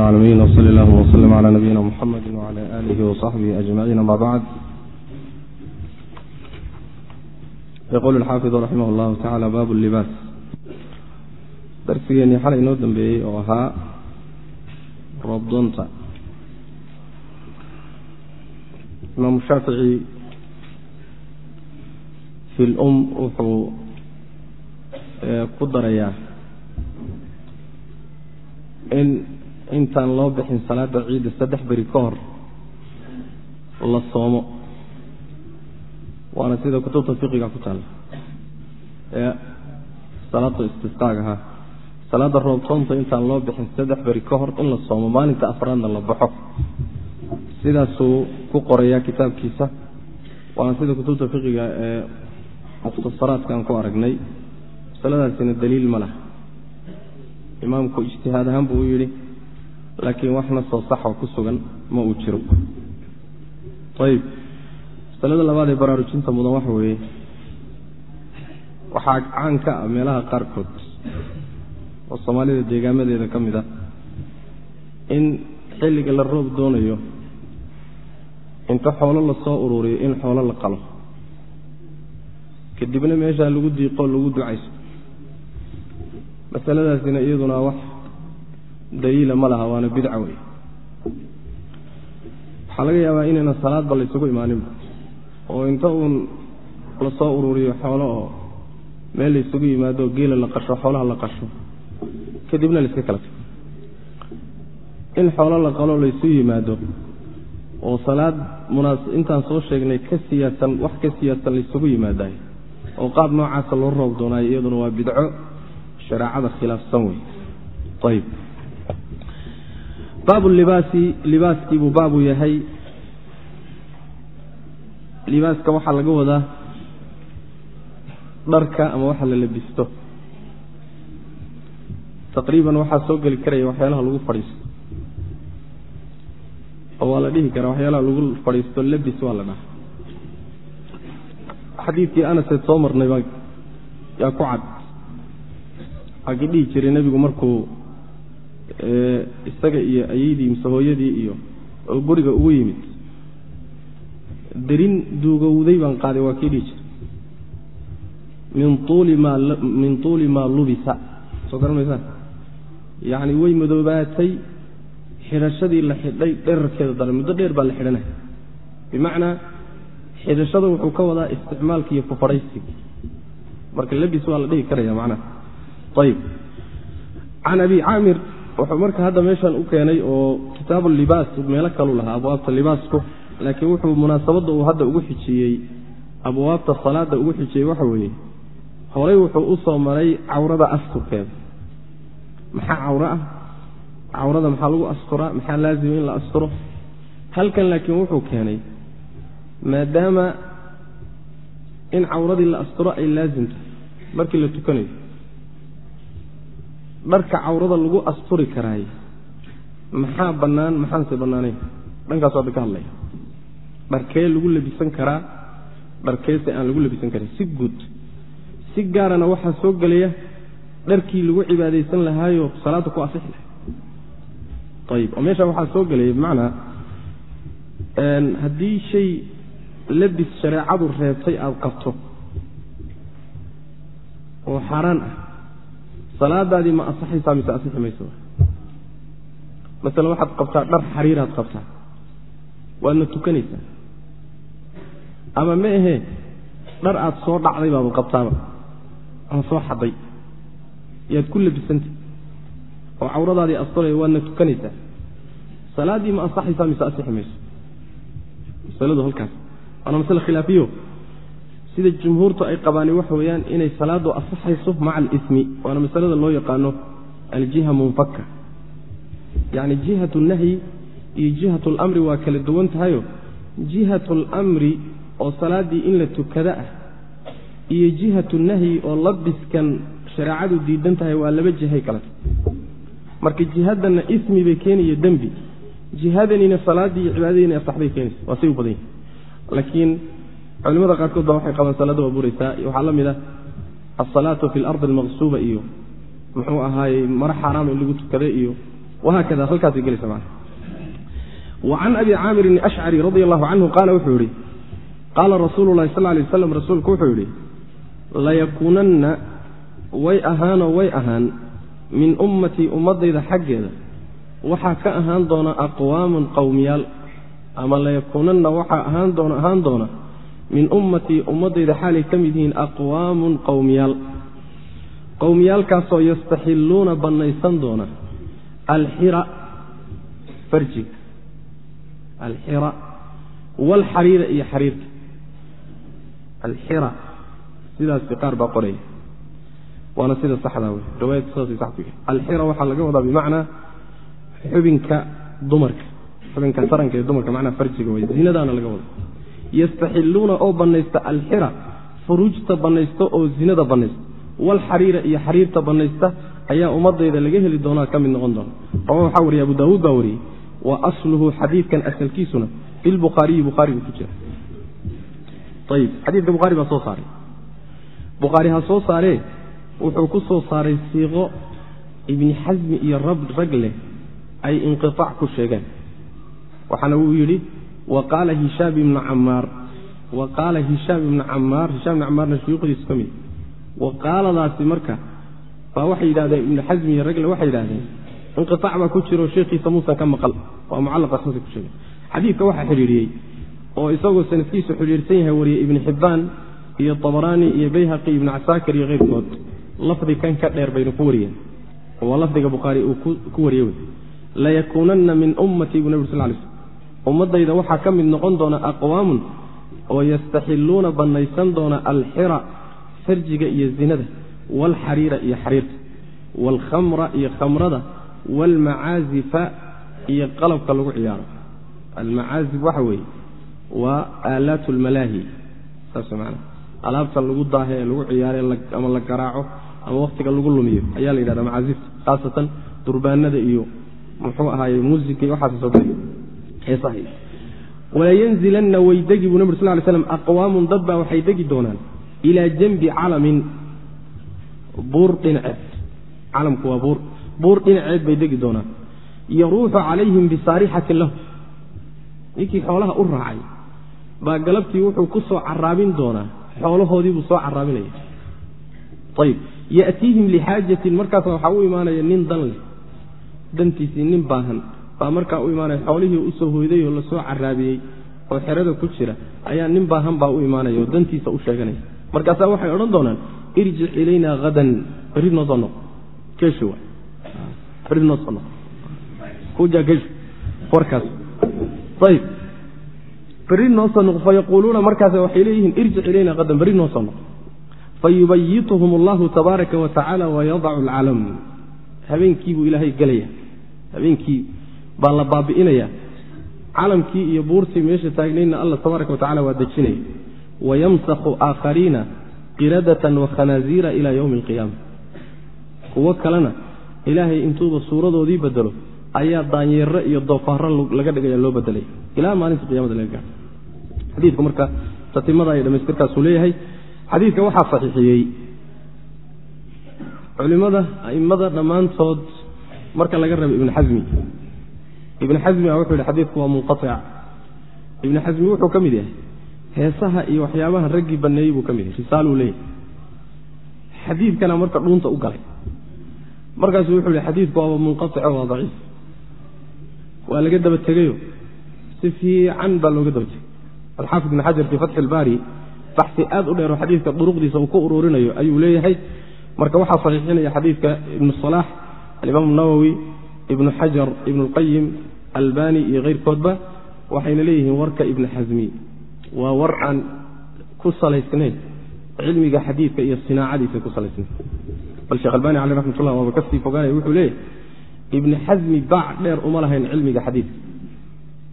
العالمين وصلى الله وسلم على نبينا محمد وعلى آله وصحبه أجمعين أما بعد يقول الحافظ رحمه الله تعالى باب اللباس darsigeennii xalay inoo dambeeyey oo ahaa roobdoonta imaamu shaafici fi lum wuxuu ku darayaa in intaan loo bixin salaada ciidda saddex beri ka hor la soomo. Waana sida kutubta fiqiga ku taalla ee salaada istisqaagaha salaada roobtoonta intaan loo bixin saddex beri ka hor in la soomo maalinta afraadna la baxo. Sidaasuu ku qorayaa kitaabkiisa. Waana sida kutubta fiqiga ee mukhtasaraadkaan ku aragnay. Masaladaasina daliil ma laha imaamku ijtihaad ahaan buu u yidhi laakiin waxna soo saxoo ku sugan ma uu jiro. Ayib masalada labaad ee baraarujinta mudan waxa weeye waxaa caan ka ah meelaha qaarkood oo soomaalida deegaamadeeda ka mid a in xilliga la roob doonayo inta xoolo la soo ururiyo in xoolo la qalo. Kadibna meeshaa lagu diiqoo lagu ducayso masaladaasina iyaduna wax daliila ma laha waana bidca wey waxaa laga yaabaa inayna salaadba laysugu imaaninba oo inta uun la soo ururiyo xoolo oo meel laysugu yimaado geela la qasho xoolaha la qasho kadibna layska kala tago in xoolo la qalo laysu yimaado oo salaad intaan soo sheegnay ka siyaasan wax ka siyaasan laysugu yimaadaay oo qaab noocaasa loo roob doonaayo iyaduna waa bidco shareecada khilaafsan wey ayib baabu libaasi libaaskiibuu baabu yahay. Libaaska waxaa laga wadaa dharka ama waxa la labisto. Taqriiban waxaa soo geli karaya waxyaalaha lagu fadhiisto. Oo waa la dhihi karaa waxyaalaha lagu fadhiisto labis waa la dhaha xadiidkii anaseed soo marnay baa yaa ku cad. Ka dhihi jiray nebigu markuu isaga iyo ayaydii mise hooyadii iyo oo guriga ugu yimid. Derin duugowday baan qaaday waa kii dhihi jiray min tuuli maa min tuuli maa lubisa. Soo garanaysaan yacni way madoobaatay xidhashadii la xidhay dherarkeeda daran muddo dheer baa la xidhanaya bimacnaa xidhashada wuxuu ka wadaa isticmaalka iyo kufadhaysiga marka labis waa la dhihi karaya macnaha ayib can abi caamir wuxuu marka hadda meeshan u keenay oo kitaabu libaas meelo kalu lahaa abwaabta libaasku laakiin wuxuu munaasabadda uu hadda ugu xijiyey abwaabta salaada ugu xijiyey waxa weeye horay wuxuu u soo maray cawrada asturkeeda maxaa cawro ah? Cawrada maxaa lagu asturaa? Maxaa laazima in la asturo? Halkan laakiin wuxuu keenay maadaama in cawradii la asturo ay laazimta markii la tukanayo dharka cawrada lagu asturi karaay maxaa bannaan maxaanse bannaanayn? Dhankaasu hadda ka hadlaya. Dharkee lagu labisan karaa dharkeese aan lagu labisan karin. Si guud si gaarana waxaa soo gelaya dharkii lagu cibaadaysan lahaayo salaadda ku asixi lahay ayib oo meesha waxaa soo gelaya bimacnaa haddii shay labis shareecadu reebtay aada qabto oo xaaraan ah salaadaadii ma asaxaysaa mise asixi mayso? Masalan waxaad qabtaa dhar xariiraad qabtaa. Waadna tukanaysaa. Ama ma ahee dhar aad soo dhacday baaba qabtaaba. Ama soo xaday. Yaad ku labisantay. Oo cawradaadii asturaya waadna tukanaysaa. Salaaddii ma asaxaysaa mise asixi mayso? Masaladu halkaas. Waana masale khilaafiyo sida jumhuurtu ay qabaani waxa weeyaan inay salaadu asaxayso maca alismi waana masalada loo yaqaano aljiha munfaka yacni jihat nahyi iyo jihat lamri waa kala duwan tahayo. Jihat lamri oo salaaddii in la tukada ah iyo jihat nahyi oo labiskan shareecadu diidan tahay waa laba jihay tahy marka jihadanna ismi bay keenaya dembi. Jihadanina salaaddii cibaadadiina asaxday keenaysa waa say u badan yahi laakiin culimada qaarkood ba waxay qabaan salaada waa waxaa la mid ah alsalaatu fi alardi almaqsuuba iyo muxuu ahaayey maro xaaraam in lagu tukada iyo wahaakada halkaasay gelaysa man wacan abi caamirin ashcari radi allahu canhu qaala wuxuu yihi qaala rasuulu lahi sal lay waslam rasuulku wuxuu yidhi layakuunanna way ahaanoo way ahaan min ummatii ummadayda xaggeeda. Waxaa ka ahaan doona aqwaamun qowmiyaal ama layakuunanna waxaa ahaan doona ahaan doona min ummatii ummadayda xaalay ka mid yihiin aqwaamun qowmiyaal qowmiyaalkaasoo yastaxilluuna bannaysan doona. Alxira farjiga alxira waalxariira iyo xariirka alxira sidaasi qaar baa qoraya. Waana sida saxdaa wey riwaayadku saasay sax yahay alxira waxaa laga wadaa bimacnaa xubinka dumarka. Xubinka taranka ee dumarka macnaa farjiga wey zinadaana laga wada yastaxilluuna oo bannaysta alxira furuujta bannaysta oo zinada bannaysta walxariira iyo xariirta bannaysta ayaa ummadayda laga heli doonaa ka mid noqon doona. Rawa waxaa wariyay abu daawuud baa wariyey wa asluhu xadiidkan asalkiisuna bilbukhaariyi bukhaarigu ku jira. Ayib xadiidka bukhaari baa soo saaray. Bukhaari ha soo saaree wuxuu ku soo saaray siiqo ibni xasmi iyo rag leh ay inqiaac ku sheegeen waxaana wuu yidhi qaala hishaam ibnu camaar wa qaala hishaam ibnu camaar hishaam ibnu camaarna shuyuukhdiisu ka mid wa qaaladaasi marka baa waxay yidhahdeen ibnu xasmi iyo ragle waxay yidhahdeen inqiaac baa ku jiro sheekhiisa muusan ka maqal waa mucallaqa saasay ku sheegeen xadiidka waxaa xidhiidhiyey oo isagoo sanadkiisu xidhiidhsan yahay wariyey ibni xibbaan iyo abaraani iyo bayhaqi ibnu casaakir iyo keyrkood lafdi kan ka dheer baynu ku wariyeen waa lafdiga bukhaari uu ku wariye wey layakuunanna min ummatii buu nabig sal lay slm ummaddayda waxaa ka mid noqon doona aqwaamun oo yastaxilluuna bannaysan doona alxira farjiga iyo zinada waalxariira iyo xariirta waalkhamra iyo khamrada waalmacaazifa iyo qalabka lagu ciyaaro. Almacaazif waxa weeye waa aalaat lmalaahi saas man alaabta lagu daahe ee lagu ciyaare ama la garaaco ama wakhtiga lagu lumiyo ayaa la yidhahda macaazifta khaasatan durbaanada iyo muxuu ahaaye muusiga iyo waxaas soo heesaha walayanzilanna way degi buu nabig sal ly slam aqwaamun dad baa waxay degi doonaan ilaa janbi calamin buur dhinaceed. Calamku waa buur. Buur dhinaceed bay degi doonaan. Yaruuxu calayhim bisaarixatin lahu ninkii xoolaha u raacay baa galabtii wuxuu ku soo caraabin doonaa. Xoolahoodii buu soo caraabinaya ayib yatiihim lixaajatin markaas waxaa u imaanaya nin dan leh. Dantiisii nin baahan baa markaa u imaanaya xoolihii u soo hoyday oo la soo caraabiyey oo xerada ku jira ayaa nin baahan baa u imaanaya oo dantiisa u sheeganaya. Markaasaa waxay odhan doonaan irjic ilayna hadan berri noo soo noq keeshu wa berri noo soo noq kujaa keeshu warkaas. Ayib berri noo soo noq fayaquuluuna markaas waxay leeyihiin irjic ilayna hadan berri noo soo noq fayubayituhum allahu tabaaraka wa tacaala wayadacu alcalam habeenkii buu ilaahay gelaya habeenkii baa la baabi'inaya. Calamkii iyo buurtii meesha taagnaydna alla tabaaraka wa tacala waa dejinaya wayamsakhu aakhariina qiradatan wakhanaaziira ilaa yowmi alqiyaama kuwo kalena ilaahay intuuba suuradoodii bedelo ayaa daanyeero iyo doofaaro laga dhigaya loo bedelaya ilaa maalinta qiyamada laga gaaro. Xadiidku marka tatimada iyo dhamaystirkaasuu leeyahay xadiidka waxaa saxiixiyey. Culimmada a'immada dhammaantood marka laga reebo ibnu xasmi ibnu xasmi a wuxuu yidhi xadiidku waa munqatic. Ibnu xasmi wuxuu ka mid yahay heesaha iyo waxyaabaha raggii banneeyey buu ka mid yahay risaaluu leeyahay. Xadiidkana marka dhuunta u galay. Markaasuu wuxuu yihi xadiidku waaba munqaico waa daciif. Waa laga daba tegayo. Si fiican baa looga daba tegay. Alxaafid ibn xajar fii fatxi ilbaari baxsi aad u dheero xadiidka duruqdiisa uu ku ururinayo ayuu leeyahay. Marka waxaa saxiixinaya xadiidka ibnu salaax alimaam nawowi ibnu xajar ibnu lqayim albani iyo keyrkoodba waxayna leeyihiin warka ibni xasmi waa war aan ku salaysnayn cilmiga xadiidka iyo sinaacadiisa ku salaysnayn. Bal sheekh albani caleh raxmatullah waaba ka sii fogaanaya wuxuu leeyahy ibni xasmi baac dheer uma lahayn cilmiga xadiidka.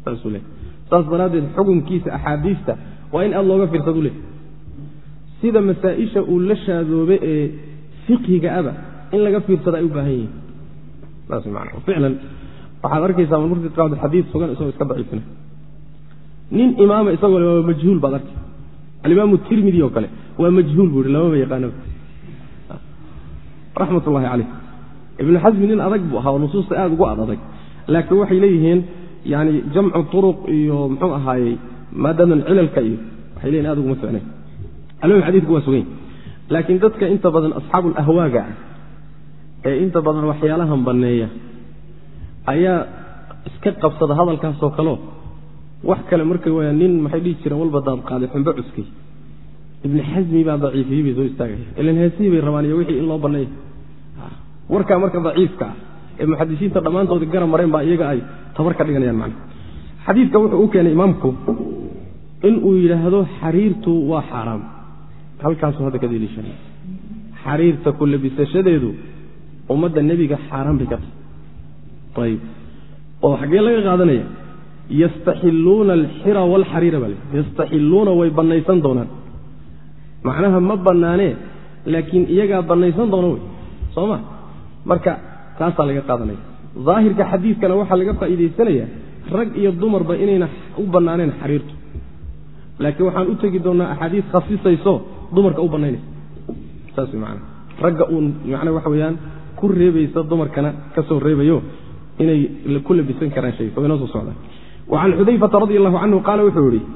Saasuu leeyahy saas daraaddeed xukunkiisa axaadiista waa in aad looga fiirsadu leeyahy sida masaa-isha uu la shaadoobe ee fiqhiga aba in laga fiirsada ay u baahan yihiin. Saas man ficlan waxaad arkaysaa marmarka qaad xadiid sugan isagoo iska daciifina nin imaama isagoo waa majhuul baad arkay alimaamu tirmidi oo kale waa majhuul buu ihi lamama yaqaanaba raxmat ullahi caleyh ibnu xasmi nin adag buu ahaa oo nusuusta aada ugu ad adag. Laakiin waxay leeyihiin yani jamcu turuq iyo muxuu ahaayey maadadan cilalka iyo waxay leyihin aad uguma ficnayn alm xadidku waa sugan laakiin dadka inta badan asxaabu lahwaaga ah ee inta badan waxyaalahan banneeya ayaa iska qabsada hadalkaasoo kaleo wax kale markay wayaan nin maxay dhihi jireen walba daad qaaday xumbe cuskay. Ibni xasmi baa daciifiyey bay soo istaagaya ilan heesihii bay rabaan iyo wixii in loo banneeya warkaa marka daciifka ah ee muxadisiinta dhammaantoodi garab mareen baa iyaga ay tabar ka dhiganayaan macna. Xadiidka wuxuu u keenay imaamku inuu yidhaahdo xariirtu waa xaaraam. Halkaasuu hadda ka deliishanay xariirta ku labisashadeedu ummadda nebiga xaaraan bay ka tahay ayib oo xaggee laga qaadanaya yastaxilluuna alxira waalxariira baa le yastaxilluuna way bannaysan doonaan. Macnaha ma bannaanee laakiin iyagaa bannaysan doona wey. Soo ma? Marka taasaa laga qaadanaya. Daahirka xadiidkana waxaa laga faa'iidaysanaya rag iyo dumarba inayna u bannaaneen xariirtu. Laakiin waxaan u tegi doonnaa axaadiis khasisayso dumarka u bannaynaysa. Saas way macanaa ragga uun macnaa waxa weeyaan ku reebaysa dumarkana ka soo reebayo inay ku labisan karaan shayga oo inoo soo socdaan wa can xudayfata radi allahu canhu qaala wuxuu yihi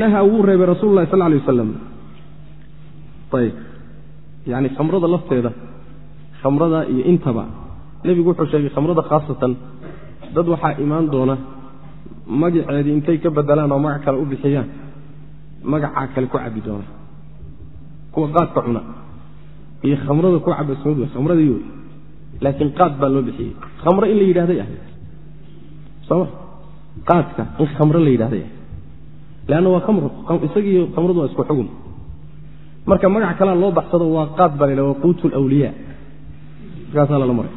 nahaa wuu reebay rasulu llahi sal lay wasalam ayb yani khamrada lafteeda khamrada iyo intaba nebigu wuxuu sheegay khamrada khaasatan dad waxaa imaan doona magaceedii intay ka bedelaan oo magac kale u bixiyaan magacaa kale ku cabi doona kuwa qaadka cuna iyo khamrada ku caba ismid wey khamradii wey laakiin qaad baa loo bixiyey. Khamro in la yidhahday ahayd sooma qaadka in khamro la yidhahday ahayd leanna waa khamro isagiiyo khamradu waa isku xugum marka magac kalea loo baxsado waa qaad baa la yidhah waa quut lwliyaa markaasaa lala maray.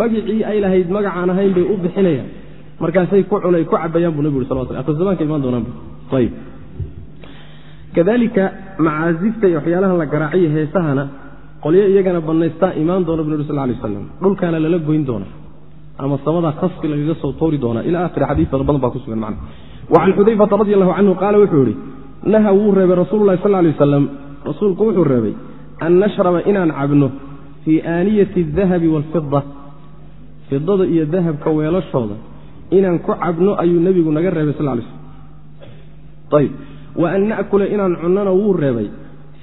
Magicii ay lahayd magacaan ahayn bay u bixinayaan. Markaasay ku cunay ku cabayaan buu nebigu uri sal sl akhir zamaanka imaan doonaanbu ayib kadalika macaasifta iyo waxyaalahan la garaaciyo heesahana qolyo iyagana bannaystaa imaan doona bu sal lay waslam dhulkaana lala goyn doona ama samadaa kasfi lagaga soo toori doona. Ila akhiri xadiis fara badan baa ku sugan macna. Wa can xudayfata radi allahu canhu qaala wuxuu yihi naha wuu reebay rasuulu lahi sal lay wasalam rasuulku wuxuu reebay an nashraba inaan cabno fii aaniyati adahabi waalfida fidada iyo dahabka weelashooda inaan ku cabno ayuu nebigu naga reebay sal lay slm ayb wa an na'kula inaan cunnona wuu reebay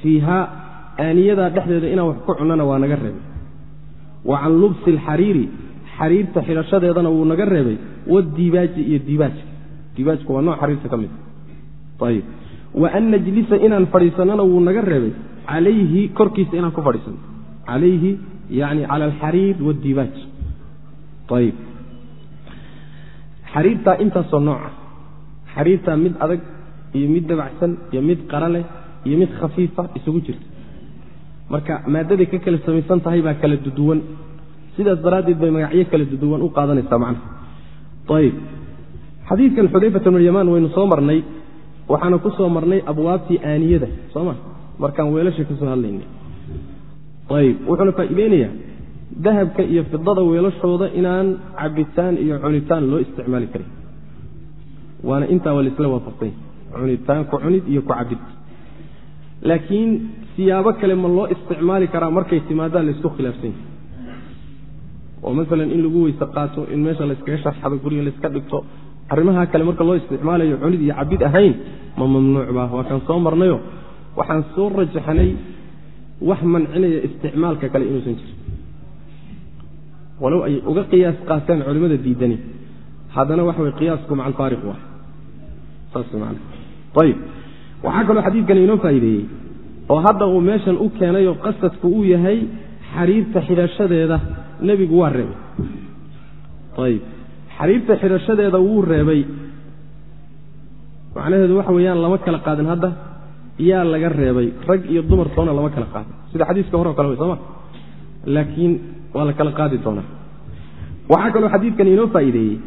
fiihaa aaniyadaa dhexdeeda inaan wax ku cunnona waa naga reebay. Wa can lubsi alxariiri xariirta xidhashadeedana wuu naga reebay. Wadiibaaji iyo diibaajka diibaajku waa nooc xariirta ka mid ayb wa an najlisa inaan fadhiisannona wuu naga reebay. Calayhi korkiisa inaan ku fadhiisanno calayhi yani cala alxariir wadiibaaj ayb xariirtaa intaasoo nooca xariirtaa mid adag iyo mid dabacsan iyo mid qaraleh iyo mid khafiifa isugu jirta marka maadaday ka kala samaysan tahay baa kala duduwan sidaas daraaddeed bay magacyo kala duduwan u qaadanaysaa macnaha ayib xadiidkan xudayfata bnulyamaan waynu soo marnay waxaana ku soo marnay abwaabtii aaniyada soo ma? Markaan weelasha ka soo hadlaynay. Ayib wuxuuna faa'iideynayaa dahabka iyo fidada weelashooda inaan cabitaan iyo cunitaan loo isticmaali karin. Waana intaa waa laisla waafaqsanya cunitaan ku cunid iyo ku cabid. Laakiin siyaabo kale ma loo isticmaali karaa markay timaadaan laysku khilaafsan yahy oo maalan in lagu weyse qaato in meesha layskaga sharxado guriga layska dhigto. Arrimaha kale marka loo isticmaalayo cunid iyo cabid ahayn ma mamnuuc ba waa kaan soo marnayo. Waxaan soo rajaxnay wax mancinaya isticmaalka kale inuusan jirin. Walow ay uga qiyaas qaateen culimmada diidani haddana waxa way qiyaasku maca alfaariq saas man ayib waxaa kaloo xadiidkan inoo faa'iideeyey oo hadda uu meeshan u keenayoo qasadku uu yahay xariirta xidhashadeeda nebigu waa reebay. Ayib xariirta xidhashadeeda wuu reebay. Macnaheedu waxa weeyaan lama kala qaadin hadda yaa laga reebay. Rag iyo dumartoona lama kala qaadin sida xadiiska hore o kale wey sooma laakiin waa la kala qaadi doonaa. Waxaa kaloo xadiidkan inoo faa'iideeyey.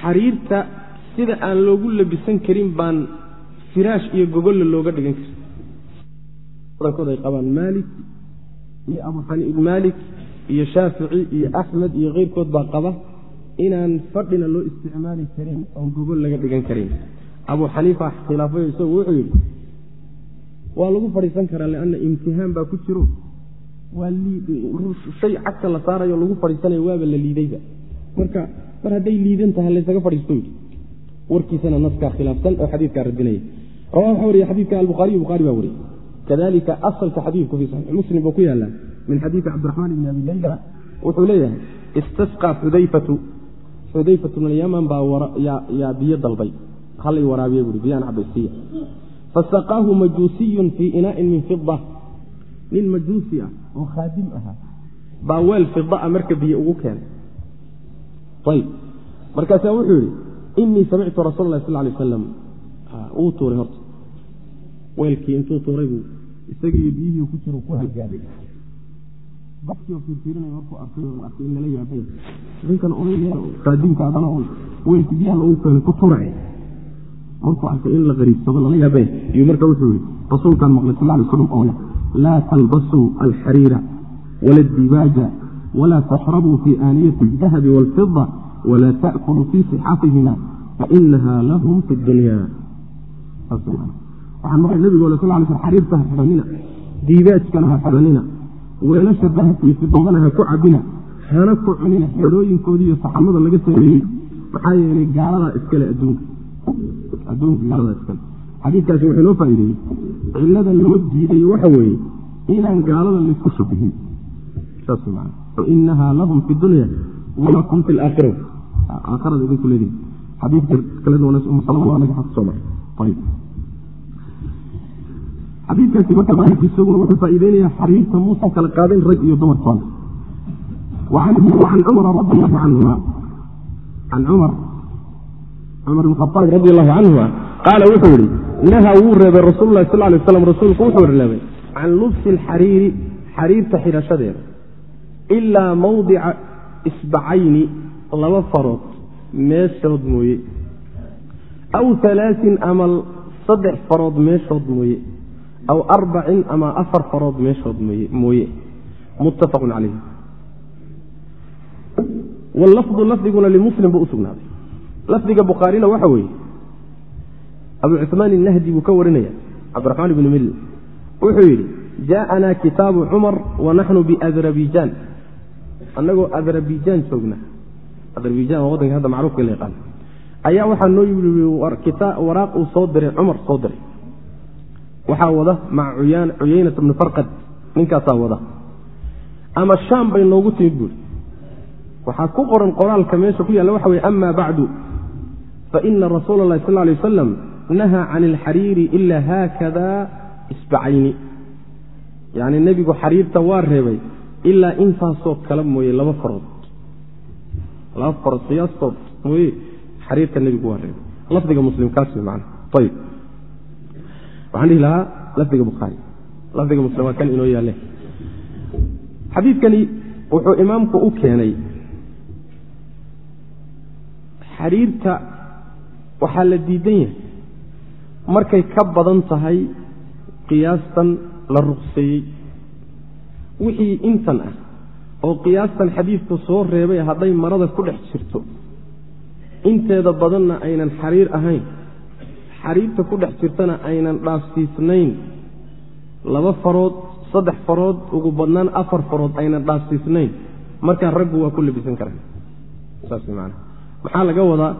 Xariirta sida aan loogu labisan karin baan firaash iyo gogolla looga dhigan karin badankood ay qabaan maalik iyo abumaalik iyo shaafici iyo axmed iyo keyrkood baa qaba inaan fadhina loo isticmaali karin oon gogol laga dhigan karin. Abu xaniifa khilaafayo isagu wuxuu yidhi waa lagu fadhiisan karaa lianna imtihaan baa ku jiro. Waa shay cagta la saarayo lagu fadhiisanayo waaba la liidayba marka mar hadday liidan tahay laysaga fadhiisto warkiisana naskaa khilaafsan oo xadiidkaa radinaya rawa waxaa wariye xadiidka albuhaariy buhaari baa wariyey kadalika asalka xadiidku fii saxiix muslim buu ku yaallaa min xadiidi cabdiraxmaan ibni abi layla wuxuu leeyahay istasqaa xudayfatu xudayfatu bn alyaman baa yaa biyo dalbay halay waraabiye buui biyaan cabaysiya fasaqaahu majuusiyun fii inaa'in min fida nin majuusi ah oo khaadim ahaa baa weel fidaa marka biyo ugu keenay ayb markaasaa wuxuu yidhi inii samictu rasuul lah sal lay aslam wuu tuuray horta weelkii intuu tuuraybu isaga iyo biyihii ku jir ku halgaamay qofkii firfiirinay markuu arkay arkay in lala yaabay. Ninkan odayga raadinka adana oo weelkii biyaha lagu keenay ku tuuraya. Markuu arkay in la qariibsado lala yaabay. Iyo marka wuxuu yidhi rasuulkan maqlay sal alay slam oo leh laa talbasuu alxariira wala addibaaja wala taxrabuu fii aaniyati aldahabi waalfida wala ta'kuluu fii sixafihima fainaha lahum fi dunya waxaan maqlay nebigo sal lay sl xariirta ha xidhanina diibaajkana ha xidhanina weelasha dahabka iyo fidoodana ha ku cabina hana ku cunina xedhooyinkoodii iyo saxamada laga sameeyey. Maxaa yeelay gaaladaa iskale adduunka. Adduunka gaaladaa iskale xadiidkaasi wuxuu noo faa'ideeyey. Cilada loo diidayo waxa weeye inaan gaalada laysku shabihin saas man inaha lahum fi dunya walakum fi laakhira aakhirada idinku leedihi xadiidka kalenaga soo mar ayb xadiidkaasi marka daahirka isaguna wuxuu faa'iideynaya xariirta muusan kala qaadin rag iyo dumar toona can cumara radi allahu canhuma can cumar cumar bn khaaab radi allahu canhuma qaala wuxuu yihi nahaa wuu reebay rasuulu lahi sal lay aslam rasuulku wuxuu reebay can lubsi alxariiri xariirta xidhashadeeda ilaa mawdica isbacayni laba farood meeshood mooye aw alaain ama saddex farood meeshood mooye aw arbacin ama afar farood meeshood mooye muttafaqun calayh wallafdu lafdiguna limuslim buu u sugnaaday lafdiga bukhaarina waxa weeye abu cuثmaan inahdi buu ka warinaya cabdiraxmaan ibni mil wuxuu yidhi jaaءanaa kitaabu cumar wa naxnu biadrabijan annagoo adrabijan joogna adrabijan waa waddanka hadda macruufka la yaqaan ayaa waxaa noo yii waraaq uu soo diray cumar soo diray waxaa wada maca cuyaynata bni farqad ninkaasaa wada. Ama shaam bay noogu timid buuri waxaa ku qoran qoraalka meesha ku yaalla waxa weye ama bacdu faina rasuula اllahi sal lay wasalam nahaa can alxariiri ila haakada isbacayni. Yacni nebigu xariirta waa reebay ilaa intaasoo kale mooye laba farood. Laba farood qiyaastood mooye xariirta nebigu waa reebay. Lafdiga muslimkaas wey macana ayib waxaan dhihi lahaa lafdiga bukhaari lafdiga muslim waa kan inoo yaalle xadiidkani wuxuu imaamku u keenay xariirta waxaa la diidan yahay. Markay ka badan tahay qiyaastan la ruqseeyey wixii intan ah oo qiyaastan xadiidku soo reebay hadday marada ku dhex jirto inteeda badanna aynan xariir ahayn xariirta ku dhex jirtana aynan dhaafsiisnayn. Laba farood saddex farood ugu badnaan afar farood aynan dhaafsiisnayn. Markaa raggu waa ku labisan karaan. Maxaa laga wadaa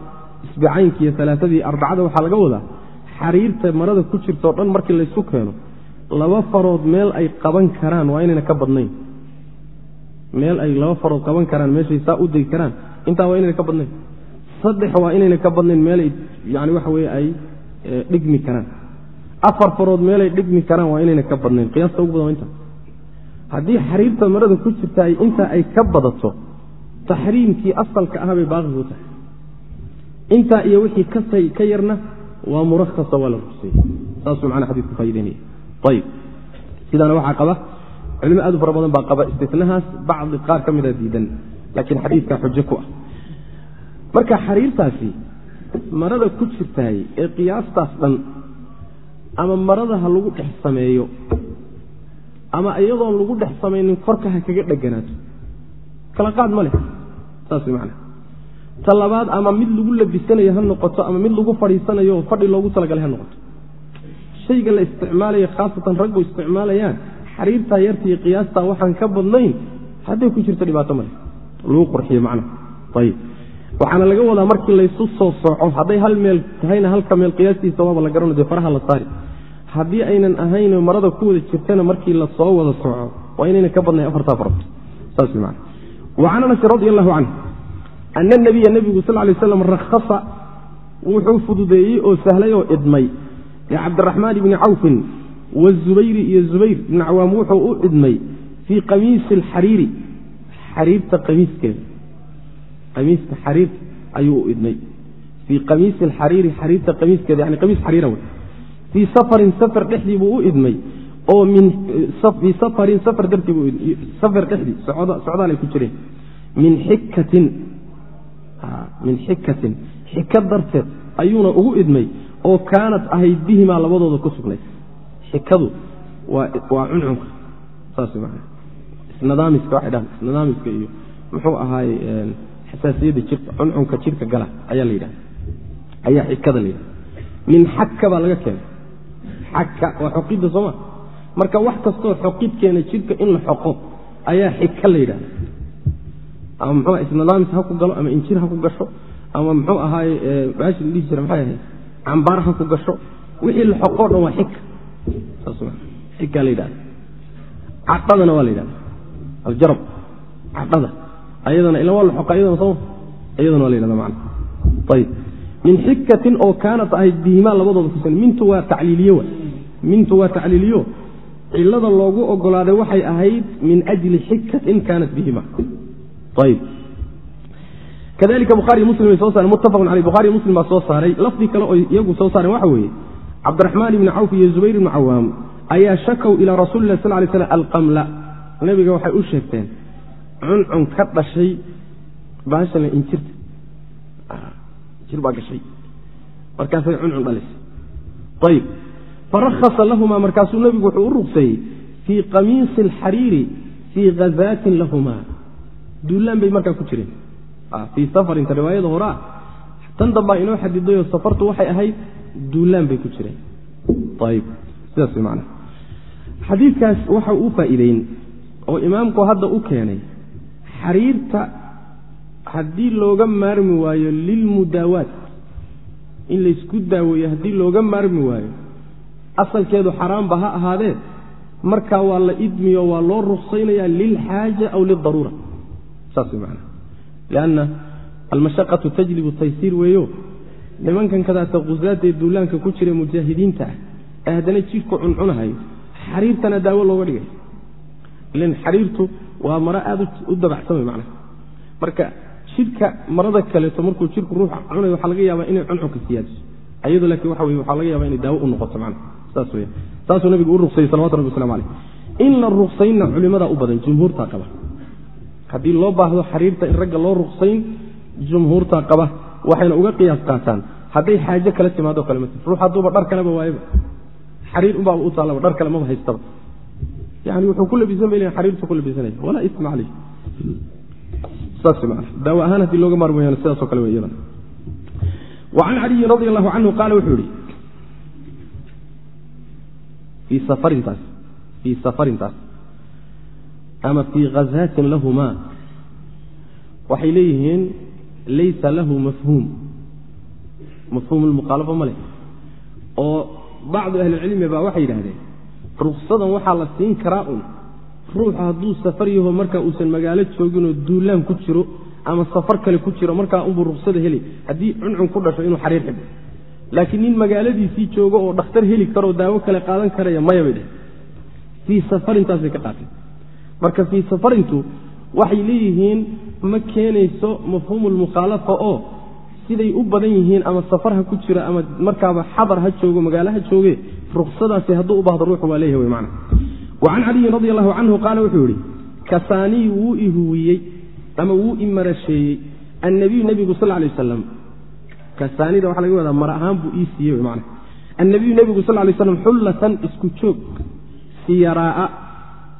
isbicaynkiiyo alaaadii arbacada waxaa laga wadaa xariirta marada ku jirta o dhan markii laysku keeno laba farood meel ay qaban karaan waa inayna ka badnayn. Meel ay laba farood qaban karaan meeshay saa u degi karaan intaa waa inayna ka badnayn. Saddex waa inayna ka badnayn meelay yani waxa weye ay dhigmi karaan. Afar farood meelay dhigmi karaan waa inayna ka badnayn. Qiyaasta ugu badan inta. Haddii xariirta marada ku jirta intaa ay ka badato taxriimkii asalka ah bay baaqi ku tahay. Intaa iyo wixii kasay ka yarna waa murakasa waa la rugsayey saasuu macnaa xadidku faa'ideynaya ayib sidaana waxaa qaba culimo aad u fara badan baa qaba istinahaas bacdi qaar ka mida diidan laakiin xadiidkaa xujo ku ah. Marka xariirtaasi marada ku jirtaay ee qiyaastaas dhan ama marada ha lagu dhex sameeyo ama iyadoon lagu dhex samaynin korka ha kaga dheganaato kala qaad ma leh. Saas man ta labaad ama mid lagu labisanayo ha noqoto ama mid lagu fadhiisanayo oo fadhi loogu talagalay ha noqoto. Shayga la isticmaalayo khaasatan raggu isticmaalayaan xariirtaa yartii qiyaastaa waxaan ka badnayn hadday ku jirto dhibaato male lagu qurxiyo macnaha. Ayib waxaana laga wadaa markii laysu soo sooco hadday hal meel tahayna halka meel qiyaastiisa waaba la garano faraha la saari. Haddii aynan ahaynoo marada ku wada jirtana markii la soo wada sooco waa inayna ka badnayn afartaa farood saas wey macana wacan anasin radi allahu canhu ana nabiya nebigu sal lay slam rakhasa wuxuu fududeeyey oo sahlay oo idmay. Licabdiraxmaan ibni cawfin wazubayri iyo zubayr ibni cawaam wuxuu u idmay fii qamiisi alxariiri xariirta qamiiskeeda qamiiska xariirta ayuu u idmay fii qamiisi alxariiri xariirta qamiiskeeda yani qamiis xariira wey. Fii safarin safar dhexdii buu u idmay oo min fii safarin safar dartii buu safar dhexdii socdaal ay ku jireen. Min xikatin min xikatin xika darteed ayuuna ugu idmay oo kaanat ahayd bihimaa labadooda ku sugnayd xikadu waa cuncunka. Saas isnadaamiska waxay dhahan isnadaamiska iyo muxuu ahaaye xasaasiyadda jirka cuncunka jirka gala ayaa la yidhahda ayaa xikada la yidhahda min xaka baa laga keenay. Xaka waa xoqidda sooma marka wax kastoo xoqid keena jirka in la xoqo ayaa xika la yidhahda ama muxuu isnadaamis ha ku galo ama injir ha ku gasho ama muxuu ahaaye baashi la dhihi jira maxay ahayd? Cambaar ha ku gasho. Wixii la xoqoo dhan waa xika saas xika la yidhahda cadhadana waa la yidhahda aljarab. Cadhada ayadana ila waa la xoqa iyadana sooma iyadana waa la yidhahda macana ayib min xikatin oo kaanat ahayd bihimaa labadooda kusan mintu waa tacliiliye wa. Mintu waa tacliiliyo. Cilada loogu ogolaaday waxay ahayd min ajli xikatin kaanat bihima. Ayib kadalika buhariy muslim ay soo saareen. Muttafaqun caleyh buhariy muslim baa soo saaray. Lafdi kale oo iyagu soo saareen waxa weeye cabdiraxmaan ibni cawf iyo zubayr ibni cawaam ayaa shakow ilaa rasuli lah sal lay slam alqamla. Nebiga waxay u sheegteen cuncun ka dhashay baashala injirta injir baa gashay. Markaasay cuncun dhalisay ayib farahasa lahumaa markaasuu nebigu wuxuu u ruqseeyey fii qamiisi alxariiri fii hazaatin lahumaa. Duulaan bay markaa ku jireen. Fii safarinta riwaayada horaa tan dambaa inoo xadidayoo safartu waxay ahayd duulaan bay ku jireen. Ayib sidaas man xadiidkaas waxa uu faa'iideyn oo imaamku hadda u keenay xariirta haddii looga maarmi waayo lilmudaawaat in laysku daaweeyo haddii looga maarmi waayo asalkeedu xaraamba ha ahaadee markaa waa la idmiyo waa loo ruqsaynayaa lilxaaja aw lidaruura saas macana lianna almashaqatu tajlibu taysiir weeyo nimankan kadaata khusaadee duulaanka ku jira mujaahidiinta ah ee haddana jidhku cuncunahayo xariirtana daawo looga dhigay. Ilan xariirtu waa maro aada u dabacsan wey macnaha. Marka jidhka marada kaleeto markuu jidhku ruux cunayo waxaa laga yaabaa inay cuncunka siyaadiso. Ayado laakiin waxa weye waxaa laga yaaba inay daawo u noqoto macnaha. Saas weya saasuu nabigu u ruqsayey salawatu rabbi waslamu caleyh in la ruqsaynna culimmadaa u badan jumhuurtaa qaba. Haddii loo baahdo xariirta in ragga loo ruqsayn jumhuurtaa qaba. Waxayna uga qiyaas qaataan. Hadday xaajo kala timaado kale mat ruux hadduuba dhar kaleba waayaba. Xariir unbaaba u taallaba dhar kale maba haystaba yani wuxuu ku labisan bay lehin xariirtu ku labisanaya walaa isma caleyh daawo ahaan haddii looga maarmi wayaan sidaasoo kale iyadana wacan caliyin radi allahu canhu qaala wuxuu yihi fii safarintaas fii safarintaas ama fii khazaatin lahumaa waxay leeyihiin laysa lahu mafhuum. Mafhuum lmukhaalafo ma leh. Oo bacdu ahlicilmi baa waxay yidhahdeen ruksadan waxaa la siin karaa un. Ruuxu hadduu safar yaho markaa uusan magaalo jooginoo duulaan ku jiro ama safar kale ku jiro markaa unbuu ruksada heli. Haddii cuncun ku dhasho inuu xariir xidho. Laakiin nin magaaladiisii joogo oo dhakhtar heli karoo daawo kale qaadan karaya maya bay dheh fii safarintaasay ka qaateen. Marka fii safarintu waxay leeyihiin ma keenayso mafhuumu lmukhaalafa oo siday u badan yihiin ama safar ha ku jira ama markaaba xadar ha joogo magaalo ha jooge ruksadaasi hadduu u baahdo ruuxu waa leeyahy wy macna wa can caliyin radi allahu canhu qaala wuxuu yihi kasaanii wuu ihuwiyey ama wuu imarasheeyey annabiyu nebigu sal lay wasalam kasaanida waxaa laga wadaa mar ahaan buu ii siiyey man annabiyu nebigu sal lay slam xullatan isku joog siyaraa'a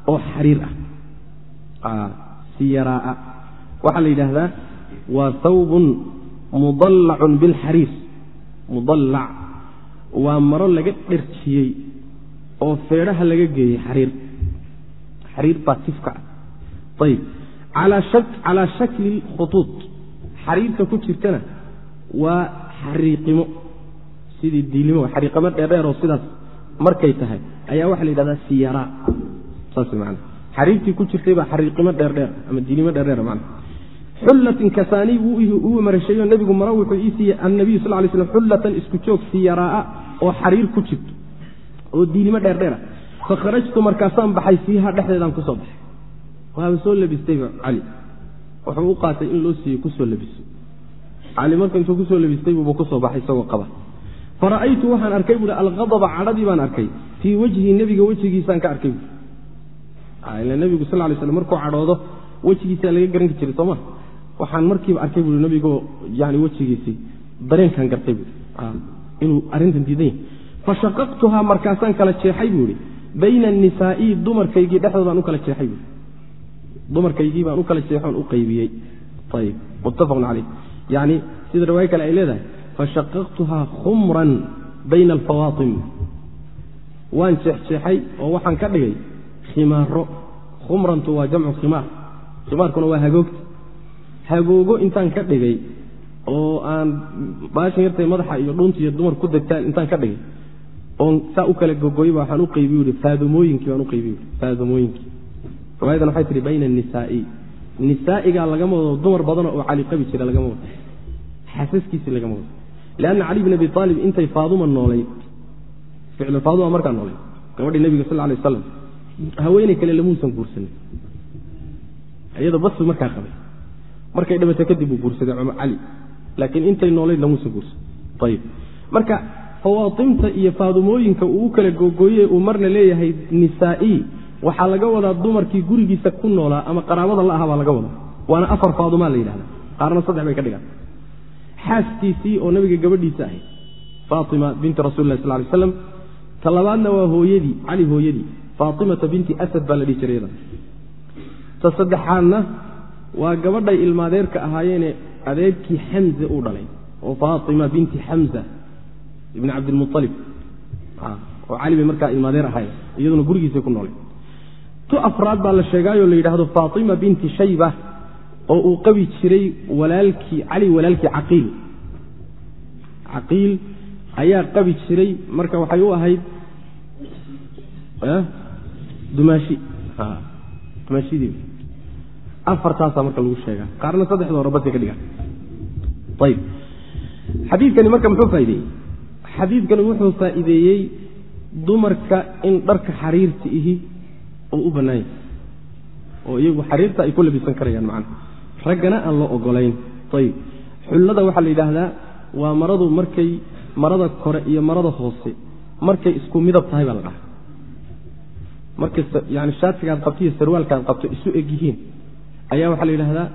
oo xariir ah. Siyaraa'a. Waxaa la yidhaahdaa waa hawbun mudallacun bilxariir mudallac waa maro laga dherjiyey oo feedhaha laga geeyey xariir. Xariir baa ah ayib calaa shakli khuuud xariirta ku jirtana waa xariiqimo. Sidii diilimo xariiqamo dheerdheer sidaas markay tahay ayaa waxaa la yidhahdaa siyaraa saas man xariirtii ku jirtay baa xariiqimo dheerdheer ama diilimo dheerdheer man xullatin kasaanii wuu marasheeyo nebigu mara wuxuu ii siiyey annabiyu sal lay slam xullatan isku joog siyaraa oo xariir ku jirto oo diilimo dheerdheera fakharajtu markaasaan baxay fiiha dhexdeedaan ku soo baxay. Waaba soo labistayba cali. Wuxuu u qaatay in loo siiyo ku soo labiso cali marka intuu ku soo labistay buuba ku soo baxay isagoo qaba. Fara'aytu waxaan arkay buui alqadaba cadhadii baan arkay. Fii wejhi nebiga wejigiisaan ka arkay. Buui nebigu sal lay slam markuu cadhoodo wejigiisaa laga garan jiray sooma waxaan markiiba arkay buui nebigoo yani wejigiisii dareenkan gartay buui inuu arrintan diidan yahay. Fashaqaqtuhaa markaasaan kala jeexay buu ihi bayna anisaa'i dumarkaygii dhexdood baan u kala jeexay buui dumarkaygii baan u kala jeexoon u qaybiyey. Ayib muttafaqun caleyh yani sida riwaayo kale ay leedahay fashaqaqtuhaa khumran bayna alfawaatim. Waan jeexjeexay oo waxaan ka dhigay khimaaro khumrantu waa jamcu khimaar. Khimaarkuna waa hagoogta. Hagoogo intaan ka dhigay oo aan baashan yartay madaxa iyo dhuunta iyo dumar ku degtaan intaan ka dhigay oon saa u kala gogoyba waxaan u qaybiy i faadumooyinkii baan u qaybiy faadumooyinkii. Riwaayadan waxay tihi bayna anisaai nisaa'igaa lagama wado dumar badanoo oo cali qabi jira lagama wado. Xasaskiisii lagama wado. Leanna cali bin abi aalib intay faaduma noolayd ficlu faaduma markaa noolayd gabadhii nebiga sal lay aslam haweeney kale lamuusan guursanin iyadoo basu markaa qabay. Markay dhibatay kadib uu guursaday cali laakiin intay noolayd lamuusan guursan. Ayib marka fawaatimta iyo faadumooyinka uu u kala googooye uu marna leeyahay nisaa'i waxaa laga wadaa dumarkii gurigiisa ku noolaa ama qaraabada la aha baa laga wadaa. Waana afar faadumaa la yidhahda qaarna saddex bay ka dhigaan. Xaaskiisii oo nabiga gabadhiisa ahayd faatima binti rasuli sal lay slam ta labaadna waa hooyadii cali hooyadii. Faatimata binti asad baa la dhihi jiray yada. Ta saddexaadna waa gabadhay ilmaadeerka ahaayeene adeerkii xamze uu dhalay oo faatima binti xamza ibni cabdilmualib oo cali bay markaa ilmaadeer ahaye iyaduna gurigiisay ku noolay. Tu afraad baa la sheegaayoo la yidhaahdo faatima binti shayba oo uu qabi jiray walaalkii cali walaalkii caqiil. Caqiil ayaa qabi jiray marka waxay u ahayd dumaashi. Dumaashidii afartaasaa marka lagu sheegaa. Qaarna saddexda hore basay ka dhigaan. Ayib xadiidkani marka muxuu faa'ideeyey? Xadiidkani wuxuu faa'iideeyey dumarka in dharka xariirta ihi uu u bannaan oo iyagu xariirta ay ku labisan karayaan macana raggana aan loo ogolayn ayib xullada waxaa la yidhaahdaa waa maradu markay marada kore iyo marada hoose markay isku midab tahay baa la dhahaa. Markay yani shaatigaad qabto iyo sarwaalkaad qabto isu eg yihiin ayaa waxaa la yidhahdaa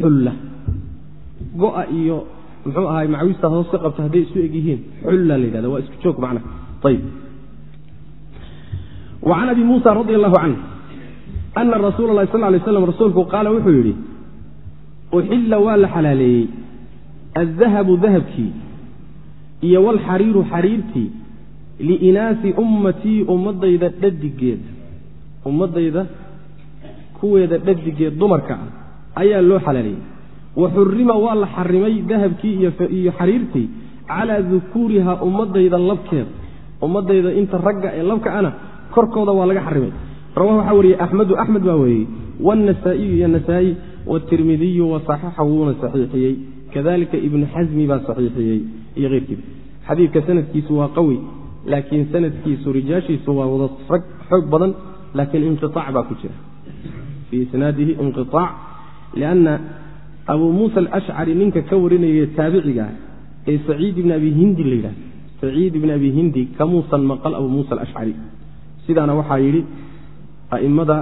xulla. Go'a iyo muxuu ahaay macawistaad hoos ka qabto hadday isu eg yihiin xulla la yidhahda waa isku joog macnaha ayib wa can abi muusa radi allahu canh ana rasuula allahi sal lay slam rasuulku qaala wuxuu yidhi uxilla waa la xalaaleeyey. Aldahabu dahabkii iyo walxariiru xariirtii liinaasi ummatii ummadayda dhadigeeda ummadayda kuweeda dhadigeed dumarka ah ayaa loo xalaaleeyey wa xurima waa la xarimay dahabkii iyo xariirtii calaa dukuuriha ummadayda labkeeda ummadayda inta ragga ee labka ana korkooda waa laga xarimay rawahu waxaa wariyey axmedu axmed baa wariyey wاnasaa'iyu iyo nasaa'i wasaxaxahu wuuna saxiixiyey. Kadalika ibnu xasmi baa saxiixiyey iyo keyrkiiba. Xadiidka sanadkiisu waa qawi laakiin sanadkiisu rijaashiisu waa wada rag xoog badan laakiin inqiaac baa ku jira fii isnaadihi inqiaac lianna abuu muusa alashcari ninka ka warinaya taabiciga ee saciid ibni abi hindi la yidhahda saciid ibni abi hindi kamuusan maqal abuu muusa alashcari sidaana waxaa yidhi a'immada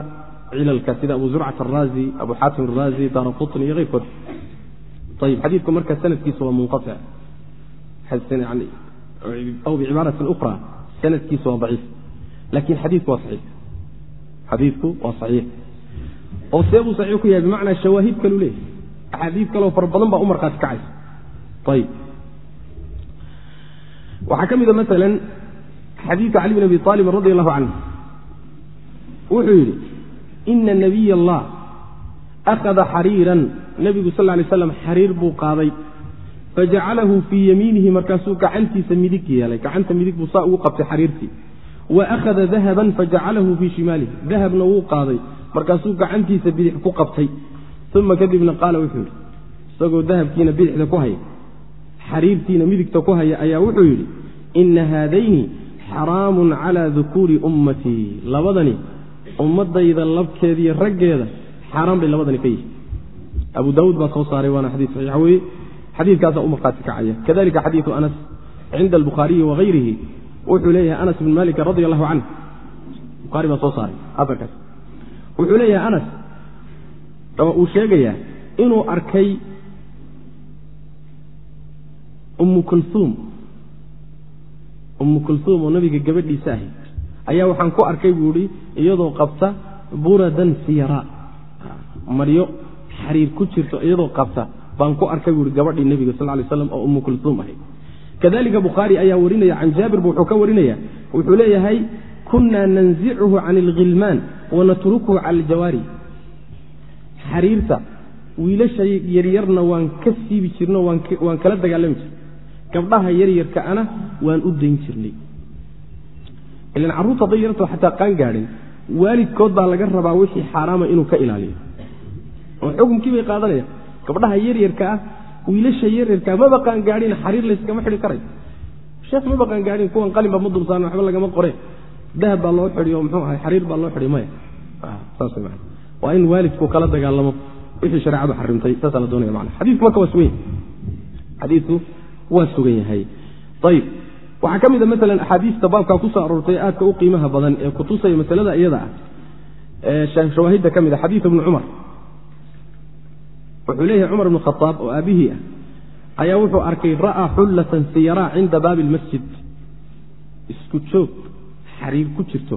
cilalka sida abu zurcat araazi abu xaatim araazi daara qutni iyo keyrkood ayib xadiidku marka sanadkiisu waa munqaic aw bicibaaratin ukhra sanadkiisu waa daciif laakiin xadiidku waa saxiix oo see buu saxiix ku yahay bimacnaa shawaahid kalu leeyahy axaadiid kaleo fara badan baa u markhaati kacaysa. Ayib waxaa ka mida maalan xadiidka cali bin abi aalib radi allahu canhu. Wuxuu yidhi ina nabiy allah akhada xariiran. Nebigu sal lay slam xariir buu qaaday. Fajacalahu fii yamiinihi markaasuu gacantiisa midig yeelay. Gacanta midig buu saa ugu qabtay xariirtii. Wa akhada dahaban fajacalahu fii shimaalihi. Dahabna wuu qaaday markaasuu gacantiisa bidix ku qabtay. Uma kadibna qaala wuxuu yidhi isagoo dahabkiina bidixda ku haya xariirtiina midigta ku haya ayaa wuxuu yidhi ina haadayni xaraamun calaa dukuuri ummatii labadani ummadayda labkeediiyo raggeeda xaaraan bay labadani ka yihiin abu daawuud baa soo saaray waana xadiis saxiixa weeye. Xadiidkaasa u markhaati kacaya. Kadalika xadiidu anas cinda albukhaariyi wagayrihi wuxuu leeyahay anas bn malik radi allahu canh buhaari baa soo saaray aarkaas wuxuu leeyahay anas. Uu sheegayaa inuu arkay ummu kulhuum ummu kulhuum oo nabiga gabadhiisa ahayd ayaa waxaan ku arkay buu ihi iyadoo qabta buradan siyara. Maryo xariir ku jirto iyadoo qabta. Baan ku arkay buu ihi gabadhii nebiga sal lay slam oo ummu kulhuum ahayd kadalika bukhaari ayaa warinaya can jaabir bu wuxuu ka warinaya. Wuxuu leeyahay kunaa nanzichu can alghilmaan wanatrukuhu cala aljawaari xariirta wiilasha yaryarna waan ka siibi jirno waan kala dagaalami jirnay. Gabdhaha yaryarka ana waan u dayn jirnay. Ilan carruurta hadday yarto xataa qaan gaadhin waalidkood baa laga rabaa wixii xaaraama inuu ka ilaaliyo. Oo xukumkii bay qaadanayaan gabdhaha yaryarka ah wiilasha yaryarkaa maba qaangaadhin xariir layskama xidhi karay. Sheekh maba qaangaadhin kuwan qalinba ma dulsaaran waxba lagama qoreen dahab baa loo oo muxuu ahay xariir baa loo xidhi maya. Man waa in waalidku kala dagaalamo wixii shareecadu xarimtay saasaa la doonaya mana xadiidku marka waa sugan yahay. Xadiidku waa sugan yahay. Ayib waxaa ka mid a maalan axaadiista baabkaa ku soo aroortay aadka u qiimaha badan ee kutusaya masalada iyada ah ee shawaahidda ka mid a xadiid ibnu cumar. Wuxuu leeyahay cumar ibnu khaaab oo aabihii ah ayaa wuxuu arkay ra'aa xullatan siyaraa cinda baabi lmasjid isku joog xariir ku jirto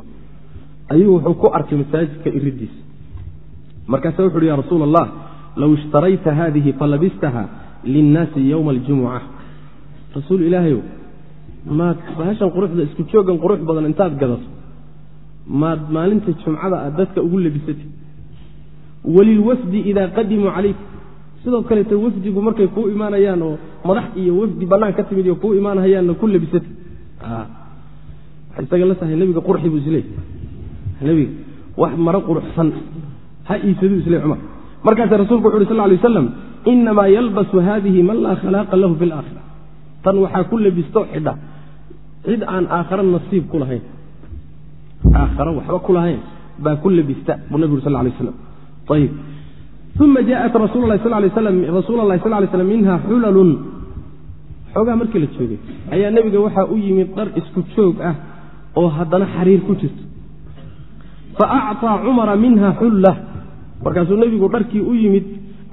ayuu wuxuu ku arkay masaajidka iridiisa markaasa wuxu uhi ya rasuul allah low ishtarayta haadihi falabistaha linnaasi yowma aljumuca rasuul ilaahayow maad bahashan quruxda isku jooggan qurux badan intaad gadato maad maalinta jumcada aad dadka ugu labisatid. Walilwafdi idaa qadimuu calayk. Sidoo kaleeto wafdigu markay kuu imaanayaan oo madax iyo wafdi bannaan ka timid iyo kuu imaanahayaanna ku labisatid. Waxay isaga la nebiga qurxi buu isleey nebiga wax maro quruxsan. Ha iibsaduu isleey cumar. Markaasa rasuulku wuxu uhi sal lay waslam inamaa yalbasu haadihi man laa khalaaqa lahu fi laakhira tan waxaa ku labisto xidha. Cid aan aakhare nasiib ku lahayn. Aakhare waxba ku lahayn baa ku labista buu nebigu sal lay waslam ayib uma jaءat rasuul lahi sal lay slam minha xulalun. Xoogaa markii la joogay ayaa nebiga waxaa u yimid dhar isku joog ah oo haddana xariir ku jirto. Faacطaa cumara minha xulla. Markaasuu nebigu dharkii u yimid